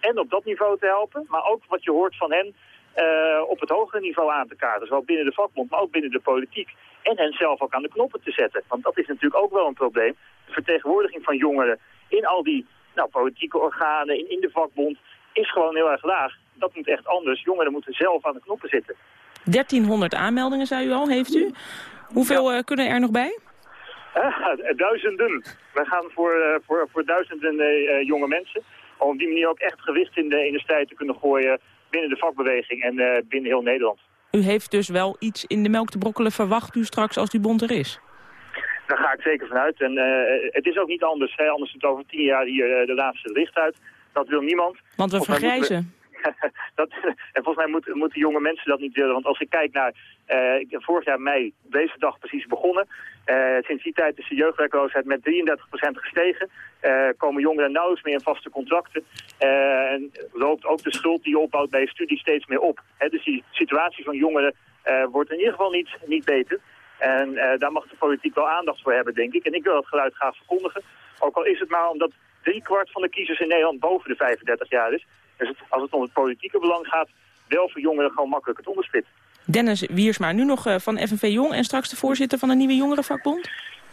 en op dat niveau te helpen, maar ook wat je hoort van hen eh, op het hogere niveau aan te kaarten. Zowel binnen de vakbond, maar ook binnen de politiek. En hen zelf ook aan de knoppen te zetten. Want dat is natuurlijk ook wel een probleem. De vertegenwoordiging van jongeren in al die nou, politieke organen, in, in de vakbond, is gewoon heel erg laag. Dat moet echt anders. Jongeren moeten zelf aan de knoppen zitten. 1300 aanmeldingen, zei u al, heeft u. Hoeveel kunnen er nog bij? Ah, duizenden. Wij gaan voor, eh, voor, voor duizenden eh, eh, jonge mensen. Om op die manier ook echt gewicht in de, strijd te kunnen gooien binnen de vakbeweging en eh, binnen heel Nederland. U heeft dus wel iets in de melk te brokkelen, verwacht u straks als die bond er is? Daar ga ik zeker vanuit. En eh, het is ook niet anders. Hè? Anders is het over tien jaar hier eh, de laatste licht uit. Dat wil niemand. Want we vergrijzen. dat, en volgens mij moeten, moeten jonge mensen dat niet willen. Want als ik kijk naar, eh, vorig jaar mei, deze dag precies begonnen. Eh, sinds die tijd is de jeugdwerkloosheid met 33% gestegen. Eh, komen jongeren nauwelijks meer in vaste contracten. En loopt ook de schuld die je opbouwt bij je studie steeds meer op. Dus die situatie van jongeren wordt in ieder geval niet, niet beter. En daar mag de politiek wel aandacht voor hebben, denk ik. En ik wil dat geluid graag verkondigen. Ook al is het maar omdat driekwart van de kiezers in Nederland boven de 35 jaar is. Dus als het om het politieke belang gaat, wel voor jongeren gewoon makkelijk het onderspit. Dennis Wiersma, nu nog eh, van FNV Jong en straks de voorzitter van de nieuwe jongerenvakbond?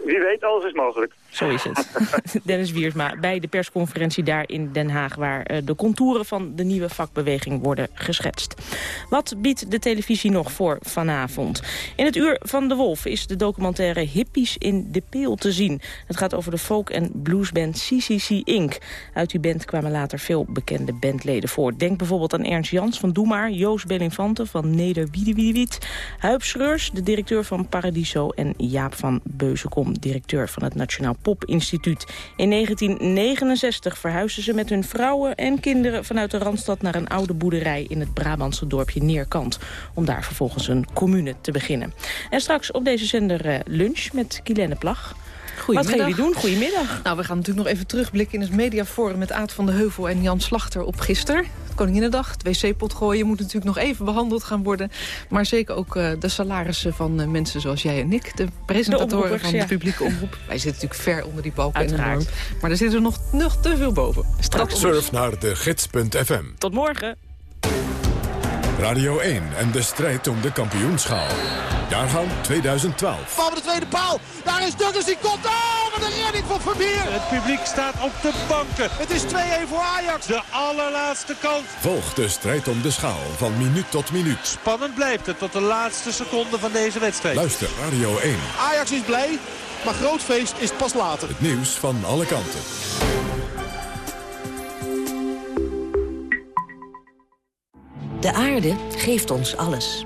Wie weet, alles is mogelijk. Zo is het. Dennis Wiersma bij de persconferentie daar in Den Haag... waar eh, de contouren van de nieuwe vakbeweging worden geschetst. Wat biedt de televisie nog voor vanavond? In het Uur van de Wolf is de documentaire Hippies in de Peel te zien. Het gaat over de folk- en bluesband CCC Inc. Uit die band kwamen later veel bekende bandleden voor. Denk bijvoorbeeld aan Ernst Jans van Doe Maar... Joost Bellinfante van Neder Wiedewiedewiet... Huip Schreurs, de directeur van Paradiso... en Jaap van Beuzenkom, directeur van het Nationaal Pop Instituut. In 1969 verhuisden ze met hun vrouwen en kinderen vanuit de Randstad naar een oude boerderij in het Brabantse dorpje Neerkant. Om daar vervolgens een commune te beginnen. En straks op deze zender eh, lunch met Kilene Plag. Wat gaan jullie doen? Goedemiddag. Nou, we gaan natuurlijk nog even terugblikken in het mediaforum... met Aad van de Heuvel en Jan Slachter op gisteren. Koninginnedag, het wc-pot gooien moet natuurlijk nog even behandeld gaan worden. Maar zeker ook eh, de salarissen van eh, mensen zoals jij en ik. De presentatoren van de ja. publieke omroep. Wij zitten natuurlijk ver onder die balken en Uiteraard. norm. Maar er zitten er nog, nog te veel boven. Straks Surf naar de gids.fm. Tot morgen. Radio 1 en de strijd om de kampioenschaal. Jaargang 2012. Bal bij de tweede paal. Daar is Douglas, die komt. Oh, wat een redding van Vermeer. Het publiek staat op de banken. Het is 2-1 voor Ajax. De allerlaatste kans. Volg de strijd om de schaal van minuut tot minuut. Spannend blijft het tot de laatste seconde van deze wedstrijd. Luister Radio 1. Ajax is blij, maar groot feest is pas later. Het nieuws van alle kanten. De aarde geeft ons alles.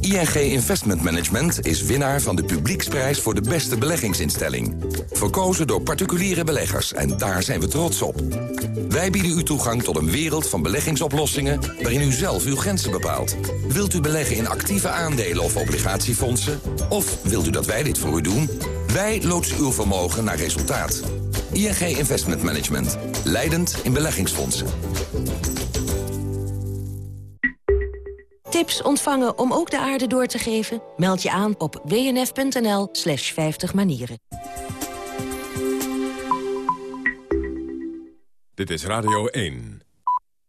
ING Investment Management is winnaar van de publieksprijs voor de beste beleggingsinstelling. Verkozen door particuliere beleggers en daar zijn we trots op. Wij bieden u toegang tot een wereld van beleggingsoplossingen waarin u zelf uw grenzen bepaalt. Wilt u beleggen in actieve aandelen of obligatiefondsen? Of wilt u dat wij dit voor u doen? Wij loodsen uw vermogen naar resultaat. ING Investment Management. Leidend in beleggingsfondsen. Tips ontvangen om ook de aarde door te geven? Meld je aan op wnf.nl slash 50 manieren. Dit is Radio 1.